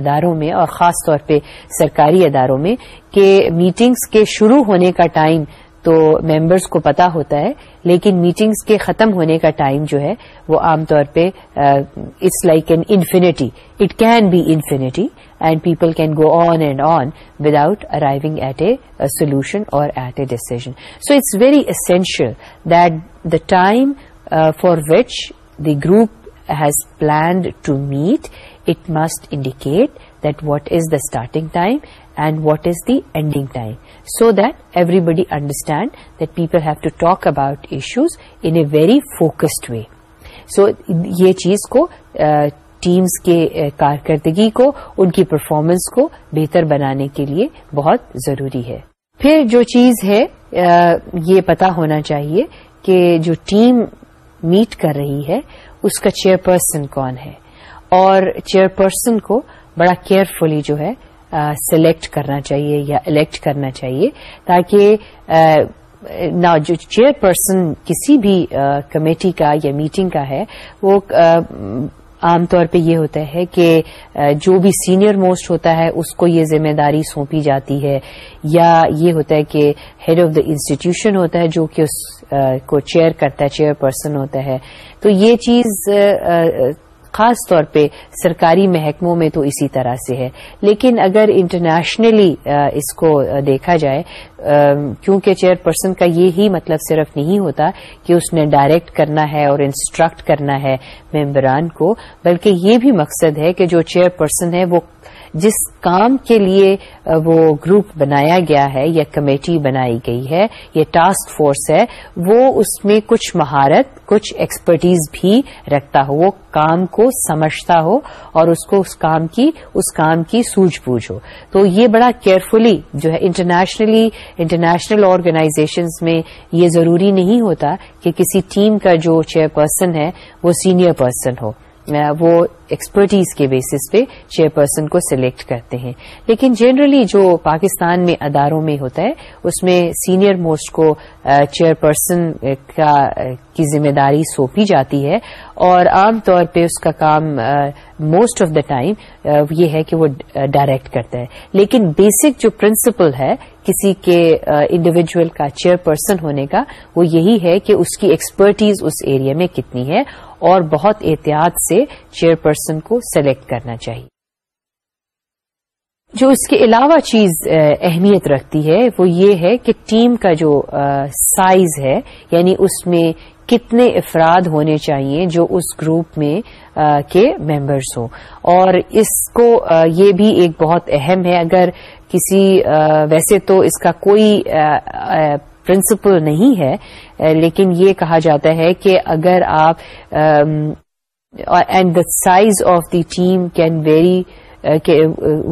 اداروں میں اور خاص طور پہ سرکاری اداروں میں کہ میٹنگز کے شروع ہونے کا ٹائم تو ممبرس کو پتا ہوتا ہے لیکن میٹنگز کے ختم ہونے کا ٹائم جو ہے وہ عام طور پہ it's like an infinity it can be infinity and people can go on and on without arriving at a solution or at a decision so it's very essential that the time for which the group has planned to meet it must indicate that what is the starting time and what is the ending time so that everybody understand that people have to talk about issues in a very focused way so یہ چیز کو teams کے کارکردگی کو ان کی performance کو بہتر بنانے کے لیے بہت ضروری ہے پھر جو چیز ہے یہ پتا ہونا چاہیے کہ جو ٹیم میٹ کر رہی ہے اس کا چیئر پرسن کون ہے اور چیئر پرسن کو بڑا کیئرفلی جو ہے سلیکٹ کرنا چاہیے یا الیکٹ کرنا چاہیے تاکہ نہ جو چیئر پرسن کسی بھی کمیٹی کا یا میٹنگ کا ہے وہ عام طور پہ یہ ہوتا ہے کہ جو بھی سینئر موسٹ ہوتا ہے اس کو یہ ذمہ داری سونپی جاتی ہے یا یہ ہوتا ہے کہ ہیڈ آف دا انسٹیٹیوشن ہوتا ہے جو کہ اس کو چیئر کرتا ہے چیئر پرسن ہوتا ہے تو یہ چیز خاص طور پہ سرکاری محکموں میں تو اسی طرح سے ہے لیکن اگر انٹرنیشنلی اس کو دیکھا جائے کیونکہ چیئر پرسن کا یہ ہی مطلب صرف نہیں ہوتا کہ اس نے ڈائریکٹ کرنا ہے اور انسٹرکٹ کرنا ہے ممبران کو بلکہ یہ بھی مقصد ہے کہ جو چیئر پرسن ہے وہ جس کام کے لیے وہ گروپ بنایا گیا ہے یا کمیٹی بنائی گئی ہے یا ٹاسک فورس ہے وہ اس میں کچھ مہارت کچھ ایکسپرٹیز بھی رکھتا ہو وہ کام کو سمجھتا ہو اور اس کو اس کام کی اس کام کی سوجھ بوجھ ہو تو یہ بڑا کیئرفلی جو ہے انٹرنیشنلی انٹرنیشنل آرگنائزیشنز میں یہ ضروری نہیں ہوتا کہ کسی ٹیم کا جو چیئر پرسن ہے وہ سینئر پرسن ہو وہ ایکسپرٹیز کے بیسس پہ چیئر پرسن کو سلیکٹ کرتے ہیں لیکن جنرلی جو پاکستان میں اداروں میں ہوتا ہے اس میں سینئر موسٹ کو چیئر کا کی ذمہ داری سونپی جاتی ہے اور عام طور پہ اس کا کام موسٹ آف دا ٹائم یہ ہے کہ وہ ڈائریکٹ کرتا ہے لیکن بیسک جو پرنسپل ہے کسی کے انڈیویجل کا چیئر پرسن ہونے کا وہ یہی ہے کہ اس کی ایکسپرٹیز اس ایریا میں کتنی ہے اور بہت احتیاط سے چیئر پرسن کو سلیکٹ کرنا چاہیے جو اس کے علاوہ چیز اہمیت رکھتی ہے وہ یہ ہے کہ ٹیم کا جو سائز ہے یعنی اس میں کتنے افراد ہونے چاہیے جو اس گروپ میں کے ممبرس ہوں اور اس کو یہ بھی ایک بہت اہم ہے اگر کسی ویسے تو اس کا کوئی پرنسپل نہیں ہے لیکن یہ کہا جاتا ہے کہ اگر آپ and the size of the team can vary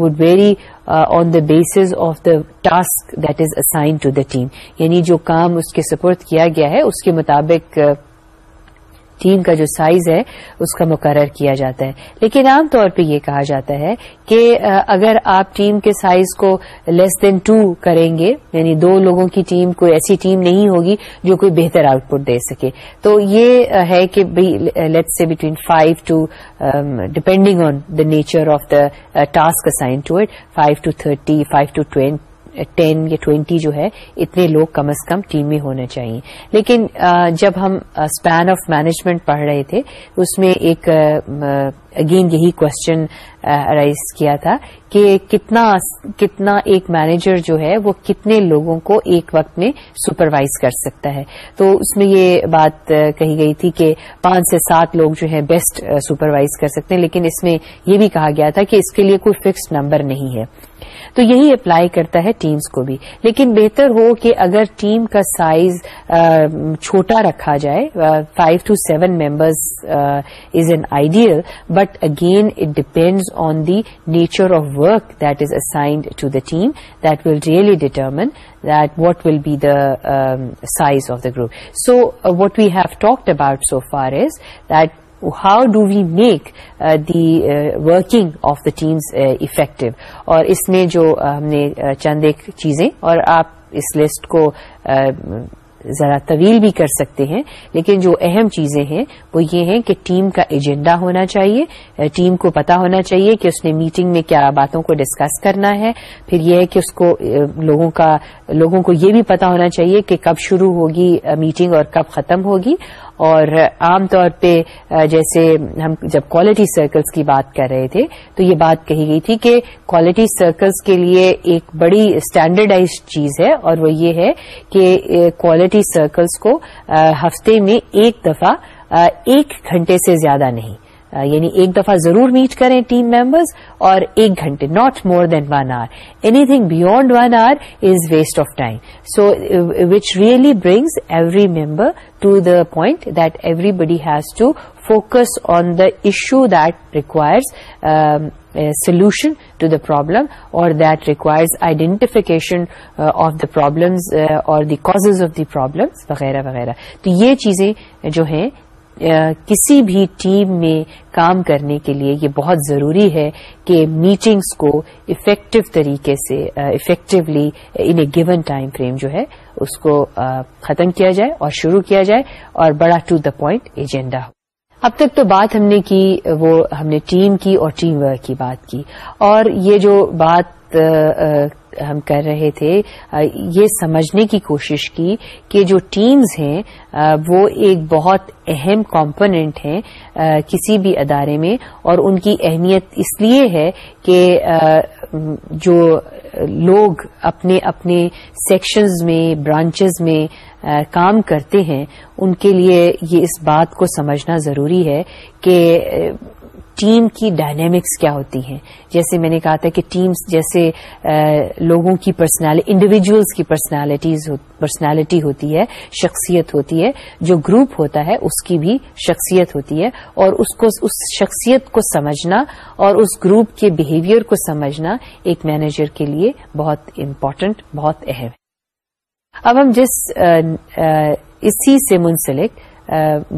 wide vary on the basis of the task that is assign to the team یعنی جو کام اس کے سپورٹ کیا گیا ہے اس کے مطابق uh, ٹیم کا جو سائز ہے اس کا مقرر کیا جاتا ہے لیکن عام طور پہ یہ کہا جاتا ہے کہ اگر آپ ٹیم کے سائز کو لیس دین ٹو کریں گے یعنی دو لوگوں کی ٹیم کوئی ایسی ٹیم نہیں ہوگی جو کوئی بہتر آؤٹ پٹ دے سکے تو یہ ہے کہ let's say between five to depending on the nature of the task assign to it five to thirty five to twenty ten یا ٹوینٹی جو ہے اتنے لوگ کم از کم ٹیم میں ہونا چاہیے لیکن جب ہم اسپین آف مینجمنٹ پڑھ رہے تھے اس میں ایک اگین یہی کوشچن کیا تھا کہ کتنا کتنا ایک مینیجر جو ہے وہ کتنے لوگوں کو ایک وقت میں سپروائز کر سکتا ہے تو اس میں یہ بات کہی گئی تھی کہ پانچ سے سات لوگ جو ہے بیسٹ سپروائز کر سکتے ہیں لیکن اس میں یہ بھی کہا گیا تھا کہ اس کے لیے کوئی فکسڈ نمبر نہیں ہے تو یہی اپلائی کرتا ہے ٹیمز کو بھی لیکن بہتر ہو کہ اگر ٹیم کا سائز چھوٹا رکھا جائے five to seven members is an ideal but but again it depends on the nature of work that is assigned to the team will really determine that what will be the size of the group so what we have talked about so for how do we make the working of the team as effective اور اس میں جو ہم نے چند ایک چیزیں اور آپ اس لسٹ کو ذرا طویل بھی کر سکتے ہیں لیکن جو اہم چیزیں ہیں وہ یہ ہیں کہ ٹیم کا ایجنڈا ہونا چاہیے ٹیم کو پتا ہونا چاہیے کہ اس نے میٹنگ میں کیا باتوں کو ڈسکس کرنا ہے پھر یہ ہے کہ اس کو لوگوں کا لوگوں کو یہ بھی پتا ہونا چاہیے کہ کب شروع ہوگی میٹنگ اور کب ختم ہوگی اور عام طور پہ جیسے ہم جب کوالٹی سرکلز کی بات کر رہے تھے تو یہ بات کہی گئی تھی کہ کوالٹی سرکلز کے لیے ایک بڑی اسٹینڈرڈائز چیز ہے اور وہ یہ ہے کہ کوالٹی سرکلز کو ہفتے میں ایک دفعہ ایک گھنٹے سے زیادہ نہیں یعنی ایک دفعہ ضرور میٹ کریں ٹیم ممبرز اور ایک گھنٹے not more than one hour anything beyond one hour is waste of time so which really brings every member to the point that everybody has to focus on the issue that requires solution to the problem or that requires identification of the problems or the cause of the problems وغیرہ وغیرہ تو یہ چیزیں جو ہیں کسی بھی team میں کام کرنے کے لیے یہ بہت ضروری ہے کہ میٹنگز کو افیکٹو طریقے سے effectively in a given time frame جو ہے اس کو ختم کیا جائے اور شروع کیا جائے اور بڑا ٹو دا پوائنٹ ایجنڈا ہو اب تک تو بات ہم نے کی وہ ہم نے ٹیم کی اور ٹیم ورک کی بات کی اور یہ جو بات ہم کر رہے تھے یہ سمجھنے کی کوشش کی کہ جو ٹیمز ہیں وہ ایک بہت اہم کمپوننٹ ہیں کسی بھی ادارے میں اور ان کی اہمیت اس لیے ہے کہ جو لوگ اپنے اپنے سیکشنز میں برانچز میں کام کرتے ہیں ان کے لیے یہ اس بات کو سمجھنا ضروری ہے کہ ٹیم کی ڈائنامکس کیا ہوتی ہیں جیسے میں نے کہا تھا کہ ٹیم جیسے لوگوں کی پرسنالٹی انڈیویجلس کی پرسنالٹیز پرسنالٹی ہوتی ہے شخصیت ہوتی ہے جو گروپ ہوتا ہے اس کی بھی شخصیت ہوتی ہے اور اس شخصیت کو سمجھنا اور اس گروپ کے بہیویئر کو سمجھنا ایک مینیجر کے لیے بہت امپورٹنٹ بہت اہم ہے اب ہم جس اسی سے منسلک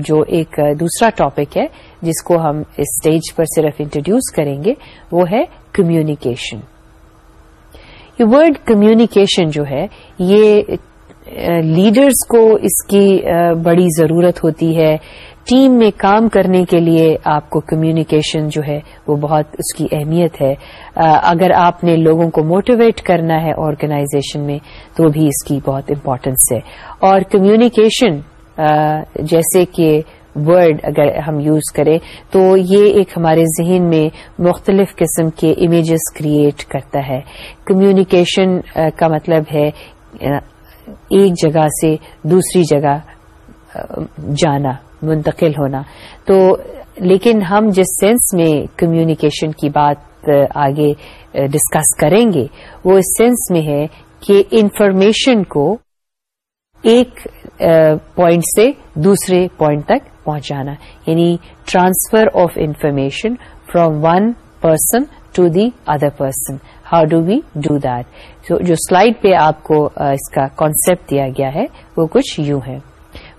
جو ایک دوسرا ٹاپک ہے جس کو ہم اس اسٹیج پر صرف انٹروڈیوس کریں گے وہ ہے کمیونیکیشن یہ ورڈ کمیونیکیشن جو ہے یہ لیڈرز کو اس کی بڑی ضرورت ہوتی ہے ٹیم میں کام کرنے کے لیے آپ کو کمیونیکیشن جو ہے وہ بہت اس کی اہمیت ہے اگر آپ نے لوگوں کو موٹیویٹ کرنا ہے آرگنائزیشن میں تو بھی اس کی بہت امپارٹینس ہے اور کمیونیکیشن جیسے کہ ورڈ اگر ہم یوز کریں تو یہ ایک ہمارے ذہن میں مختلف قسم کے امیجز کریٹ کرتا ہے کمیونیکیشن کا مطلب ہے ایک جگہ سے دوسری جگہ جانا منتقل ہونا تو لیکن ہم جس سینس میں کمیونیکیشن کی بات آگے ڈسکس کریں گے وہ اس سینس میں ہے کہ انفارمیشن کو ایک پوائنٹ سے دوسرے پوائنٹ تک پہنچانا یعنی transfer of information from one person to the other person how do we do that جو سلائڈ پہ آپ کو اس کا کانسپٹ دیا گیا ہے وہ کچھ یو ہے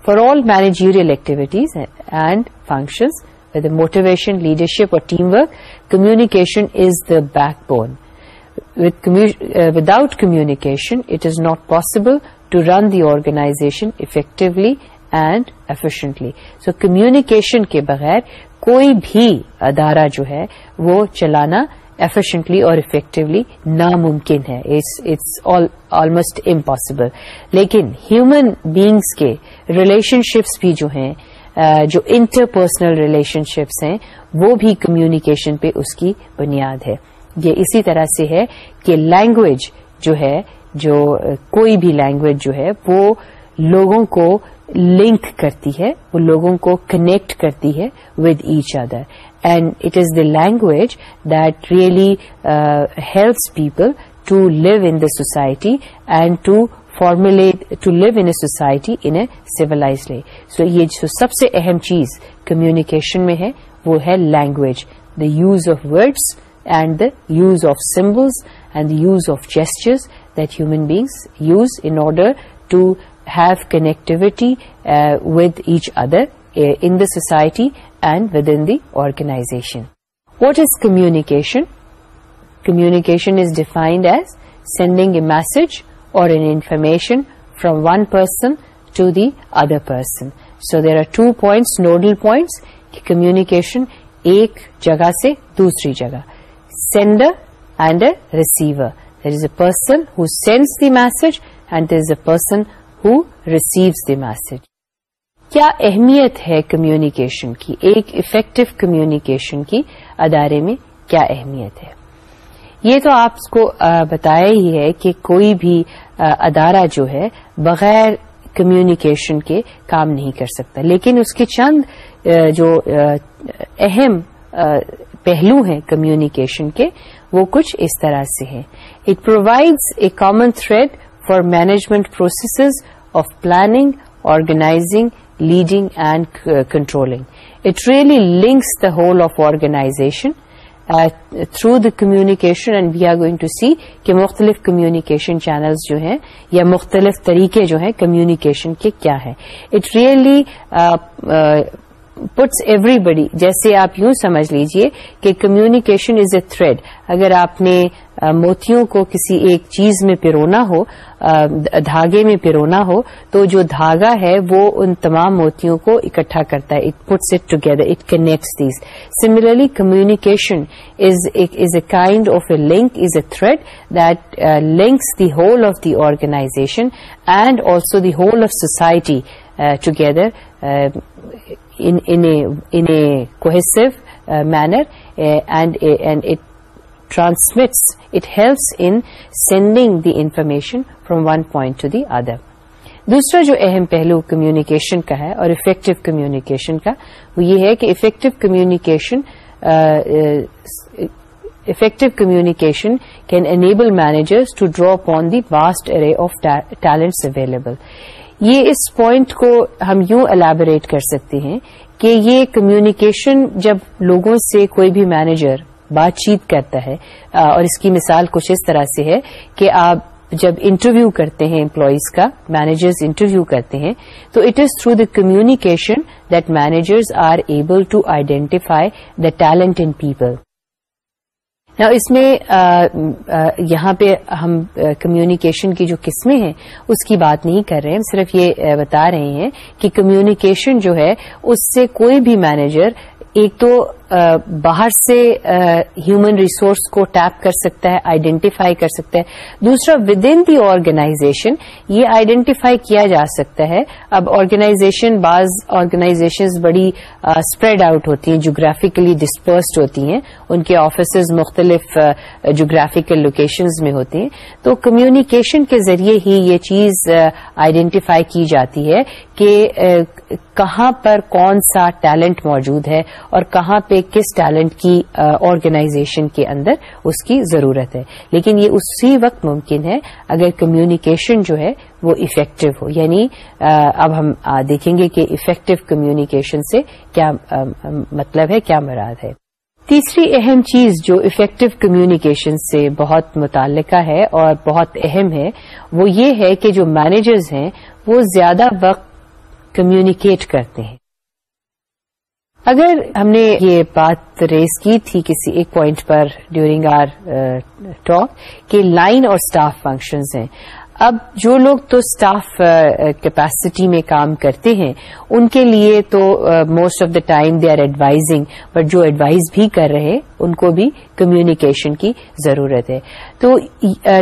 for all managerial activities and functions with motivation leadership اور teamwork communication is the backbone without communication it is not possible to run the organisation effectively and efficiently so communication کے بغیر کوئی بھی ادارہ جو ہے وہ چلانا ایفیشنٹلی اور افیکٹولی ناممکن ہے اٹس آلموسٹ امپاسبل لیکن ہیومن بینگس کے ریلیشن شپس بھی جو ہیں جو انٹرپرسنل ریلیشن شپس ہیں وہ بھی کمیونیکیشن پہ اس کی بنیاد ہے یہ اسی طرح سے ہے کہ لینگویج جو ہے جو کوئی بھی لینگویج جو ہے وہ لوگوں کو لنک کرتی ہے وہ لوگوں کو کنیکٹ کرتی ہے with each other and it is the language that really helps people to live in the society and to formulate to live in a society in a civilised so یہ جو سب سے اہم چیز کمیونیکیشن میں ہے وہ ہے language the use of words and the use of symbols and the use of gestures that human beings use in order to have connectivity with each other in the society and within the organisation what is communication communication is defined as sending a message or an information from one person to the other person so there are two points nodal points کی communication ایک جگہ سے دوسری جگہ sender and a receiver there is a person who sends the message and there is a person who receives the message کیا اہمیت ہے communication کی ایک افیکٹو کمیونیکیشن کی ادارے میں کیا اہمیت ہے یہ تو آپ کو بتایا ہی ہے کہ کوئی بھی ادارہ جو ہے بغیر کمیونیکیشن کے کام نہیں کر سکتا لیکن اس کے چند جو اہم پہلو ہیں کمیونیکیشن کے وہ کچھ اس طرح سے ہیں it provides a common thread for management processes of planning organising leading and controlling it really links the whole of organisation through the communication and we are going to see کہ مختلف communication channels جو ہیں یا مختلف طریقے جو ہیں communication کے کیا ہیں it really puts everybody جیسے آپ یوں سمجھ لیجئے کہ کمیونیکیشن از اے تھریڈ اگر آپ نے موتیوں کو کسی ایک چیز میں پیرونا ہو دھاگے میں پیرونا ہو تو جو دھاگا ہے وہ ان تمام موتیوں کو اکٹھا کرتا ہے it puts it it together connects these similarly communication is a kind of a link is a thread that links the whole of the organisation and also the whole of society together Khoso manner it transmit it helps in sending the information from one point to the other دوسرا جو اہم پہلو communication کا ہے اور effective communication کا وہ یہ ہے کہ effective communication effective communication can enable managers to draw upon the vast array of talents available یہ اس پوائنٹ کو ہم یوں الیبوریٹ کر سکتے ہیں کہ یہ کمیونیکیشن جب لوگوں سے کوئی بھی مینیجر بات چیت کرتا ہے اور اس کی مثال کچھ اس طرح سے ہے کہ آپ جب انٹرویو کرتے ہیں امپلائیز کا مینیجرز انٹرویو کرتے ہیں تو it is through the communication that managers are able to identify the talent in people اس میں یہاں پہ ہم کمیونیکیشن کی جو قسمیں ہیں اس کی بات نہیں کر رہے ہیں صرف یہ بتا رہے ہیں کہ کمیونیکیشن جو ہے اس سے کوئی بھی مینیجر ایک تو باہر سے ہیومن ریسورس کو ٹیپ کر سکتا ہے آئیڈینٹیفائی کر سکتا ہے دوسرا ود ان دی آرگنائزیشن یہ آئیڈینٹیفائی کیا جا سکتا ہے اب آرگنائزیشن بعض آرگنائزیشنز بڑی اسپریڈ آؤٹ ہوتی ہیں جغرافیکلی ڈسپرسڈ ہوتی ہیں ان کے آفیسز مختلف جغرافیکل لوکیشنز میں ہوتے ہیں تو کمیونیکیشن کے ذریعے ہی یہ چیز آئیڈینٹیفائی کی جاتی ہے کہ کہاں پر کون سا ٹیلنٹ موجود ہے اور کہاں پہ پہ کس ٹیلنٹ کی آرگنائزیشن کے اندر اس کی ضرورت ہے لیکن یہ اسی وقت ممکن ہے اگر کمیونیکیشن جو ہے وہ افیکٹو ہو یعنی اب ہم دیکھیں گے کہ افیکٹو کمیونیکیشن سے کیا مطلب ہے کیا مراد ہے تیسری اہم چیز جو افیکٹو کمیونیکیشن سے بہت متعلقہ ہے اور بہت اہم ہے وہ یہ ہے کہ جو مینیجرز ہیں وہ زیادہ وقت کمیونیکیٹ کرتے ہیں اگر ہم نے یہ بات ریز کی تھی کسی ایک پوائنٹ پر ڈیورنگ آر ٹاک کہ لائن اور سٹاف فنکشنز ہیں اب جو لوگ تو اسٹاف کیپیسٹی میں کام کرتے ہیں ان کے لیے تو most of the time they are advising but جو ایڈوائز بھی کر رہے ان کو بھی کمیونیکیشن کی ضرورت ہے تو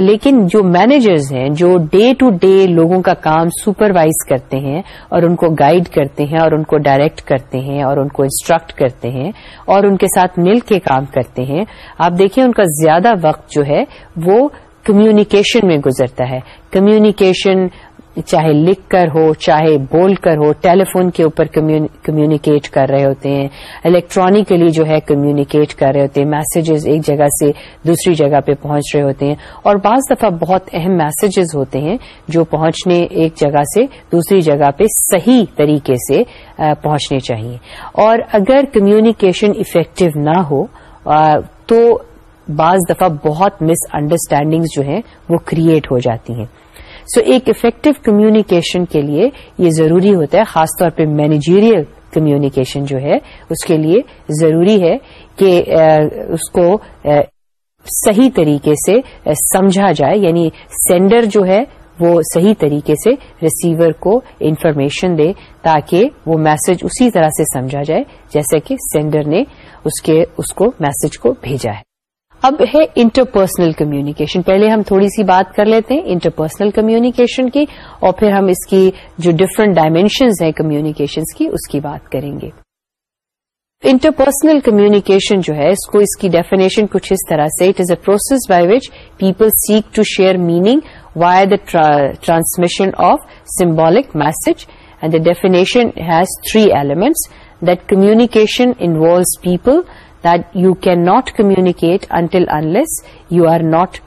لیکن جو مینیجرز ہیں جو ڈے ٹو ڈے لوگوں کا کام سپروائز کرتے ہیں اور ان کو گائیڈ کرتے ہیں اور ان کو ڈائریکٹ کرتے ہیں اور ان کو انسٹرکٹ کرتے ہیں اور ان کے ساتھ مل کے کام کرتے ہیں آپ دیکھیں ان کا زیادہ وقت جو ہے وہ کمیونیکیشن میں گزرتا ہے کمیونیکیشن چاہے لکھ کر ہو چاہے بول کر ہو ٹیلی فون کے اوپر کمیونیکیٹ کر رہے ہوتے ہیں الیکٹرانکلی جو ہے کمیونیکیٹ کر رہے ہوتے ہیں میسیجز ایک جگہ سے دوسری جگہ پہ پہنچ رہے ہوتے ہیں اور بعض دفعہ بہت اہم میسیجز ہوتے ہیں جو پہنچنے ایک جگہ سے دوسری جگہ پہ صحیح طریقے سے پہنچنے چاہیے اور اگر کمیونیکیشن افیکٹو نہ ہو تو بعض دفعہ بہت مس انڈرسٹینڈنگ جو ہیں وہ کریٹ ہو جاتی ہیں سو so, ایک افیکٹو کمیونیکیشن کے لیے یہ ضروری ہوتا ہے خاص طور پہ مینیجیریل کمیونیکیشن جو ہے اس کے لیے ضروری ہے کہ اس کو صحیح طریقے سے سمجھا جائے یعنی سینڈر جو ہے وہ صحیح طریقے سے ریسیور کو انفارمیشن دے تاکہ وہ میسج اسی طرح سے سمجھا جائے جیسے کہ سینڈر نے اس اس کے کو میسج کو بھیجا ہے اب ہے انٹرپرسنل کمیونیکیشن پہلے ہم تھوڑی سی بات کر لیتے ہیں انٹرپرسنل کمیونیکیشن کی اور پھر ہم اس کی جو ڈفرنٹ ڈائمینشنز ہیں کمیونیکیشنز کی اس کی بات کریں گے انٹرپرسنل کمیونیکیشن جو ہے اس کو اس کی ڈیفینیشن کچھ اس طرح سے it is a process by which people seek to share meaning via the transmission of symbolic message and the definition has three elements that communication involves people the you can not communicate until unless you are not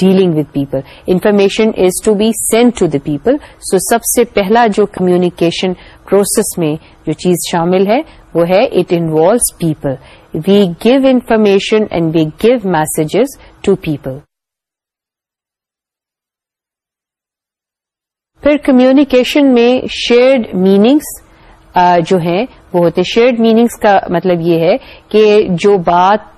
dealing with people information is to be send to the people so سب سے پہلا جو communication process میں جو چیز شامل ہے وہ ہے it involves people we give information and we give messages to people پھر کمیونیکیشن میں شیئرڈ میننگس جو ہیں وہ ہوتے شیئرڈ میننگس کا مطلب یہ ہے کہ جو بات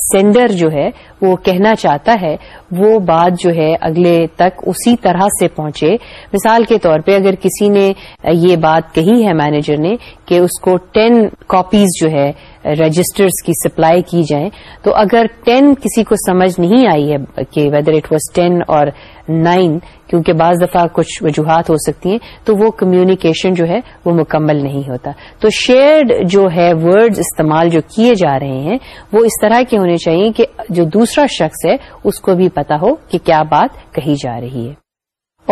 سینڈر جو ہے وہ کہنا چاہتا ہے وہ بات جو ہے اگلے تک اسی طرح سے پہنچے مثال کے طور پہ اگر کسی نے یہ بات کہی ہے مینیجر نے کہ اس کو ٹین کاپیز جو ہے رجسٹرس کی سپلائی کی جائیں تو اگر ٹین کسی کو سمجھ نہیں آئی ہے کہ whether it was ten or nine کیونکہ بعض دفعہ کچھ وجوہات ہو سکتی ہیں تو وہ کمیونیکیشن جو ہے وہ مکمل نہیں ہوتا تو شیئرڈ جو ہے ورڈز استعمال جو کیے جا رہے ہیں وہ اس طرح کے ہونے چاہیے کہ جو دوسرا شخص ہے اس کو بھی پتا ہو کہ کیا بات کہی جا رہی ہے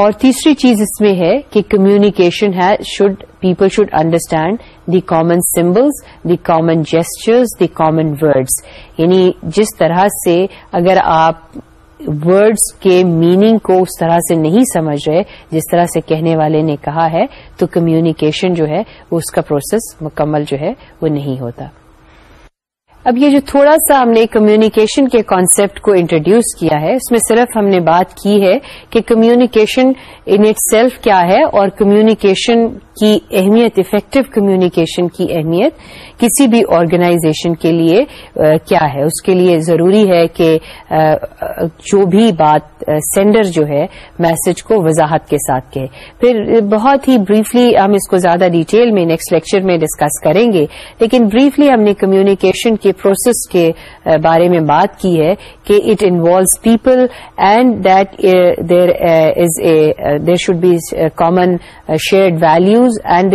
اور تیسری چیز اس میں ہے کہ کمیونیکیشن ہے should people should understand the common symbols the common gestures the common words یعنی جس طرح سے اگر آپ ورڈس کے میننگ کو اس طرح سے نہیں سمجھ رہے جس طرح سے کہنے والے نے کہا ہے تو کمیونیکیشن جو ہے اس کا پروسیس مکمل جو ہے وہ نہیں ہوتا اب یہ جو تھوڑا سا ہم نے کمیونیکیشن کے کانسیپٹ کو انٹروڈیوس کیا ہے اس میں صرف ہم نے بات کی ہے کہ کمیونیکیشن ان اٹ سیلف کیا ہے اور کمیونیکیشن کی اہمیت افیکٹو کمیونیکیشن کی اہمیت کسی بھی آرگنائزیشن کے لیے کیا ہے اس کے لیے ضروری ہے کہ جو بھی بات سینڈر جو ہے میسج کو وضاحت کے ساتھ کہے پھر بہت ہی بریفلی ہم اس کو زیادہ ڈیٹیل میں نیکسٹ لیکچر میں ڈسکس کریں گے لیکن بریفلی ہم نے کمیونیکیشن کے پروسیس کے eh, بارے میں بات کی ہے کہ it involves people and that there is a there should be common shared values and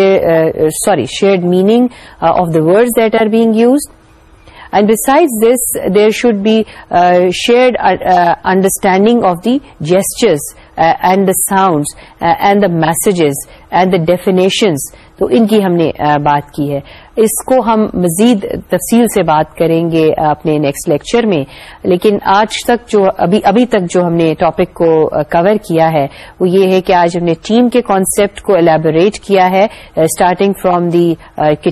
sorry shared meaning of the words that are being use and beside this there should be shared understanding of the gestures and the sounds and the messages and the definitions تو ان کی ہم نے بات کی ہے اس کو ہم مزید تفصیل سے بات کریں گے اپنے نیکسٹ لیکچر میں لیکن آج تک جو ابھی ابھی تک جو ہم نے ٹاپک کو کور کیا ہے وہ یہ ہے کہ آج ہم نے ٹیم کے کانسیپٹ کو الیبوریٹ کیا ہے starting from the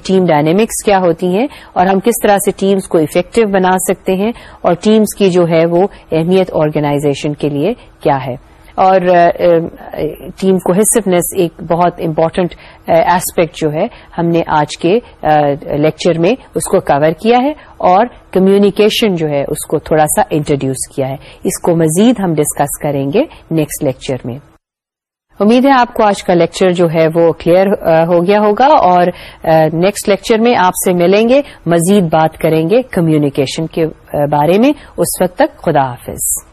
team dynamics کیا ہوتی ہیں اور ہم کس طرح سے ٹیمز کو افیکٹو بنا سکتے ہیں اور ٹیمز کی جو ہے وہ اہمیت آرگنائزیشن کے لیے کیا ہے اور ٹیم کوہیسونیس ایک بہت امپورٹنٹ ایسپیکٹ جو ہے ہم نے آج کے لیکچر میں اس کو کور کیا ہے اور کمیونیکیشن جو ہے اس کو تھوڑا سا انٹروڈیوس کیا ہے اس کو مزید ہم ڈسکس کریں گے نیکسٹ لیکچر میں امید ہے آپ کو آج کا لیکچر جو ہے وہ کلیئر ہو گیا ہوگا اور نیکسٹ لیکچر میں آپ سے ملیں گے مزید بات کریں گے کمیونیکیشن کے بارے میں اس وقت تک خدا حافظ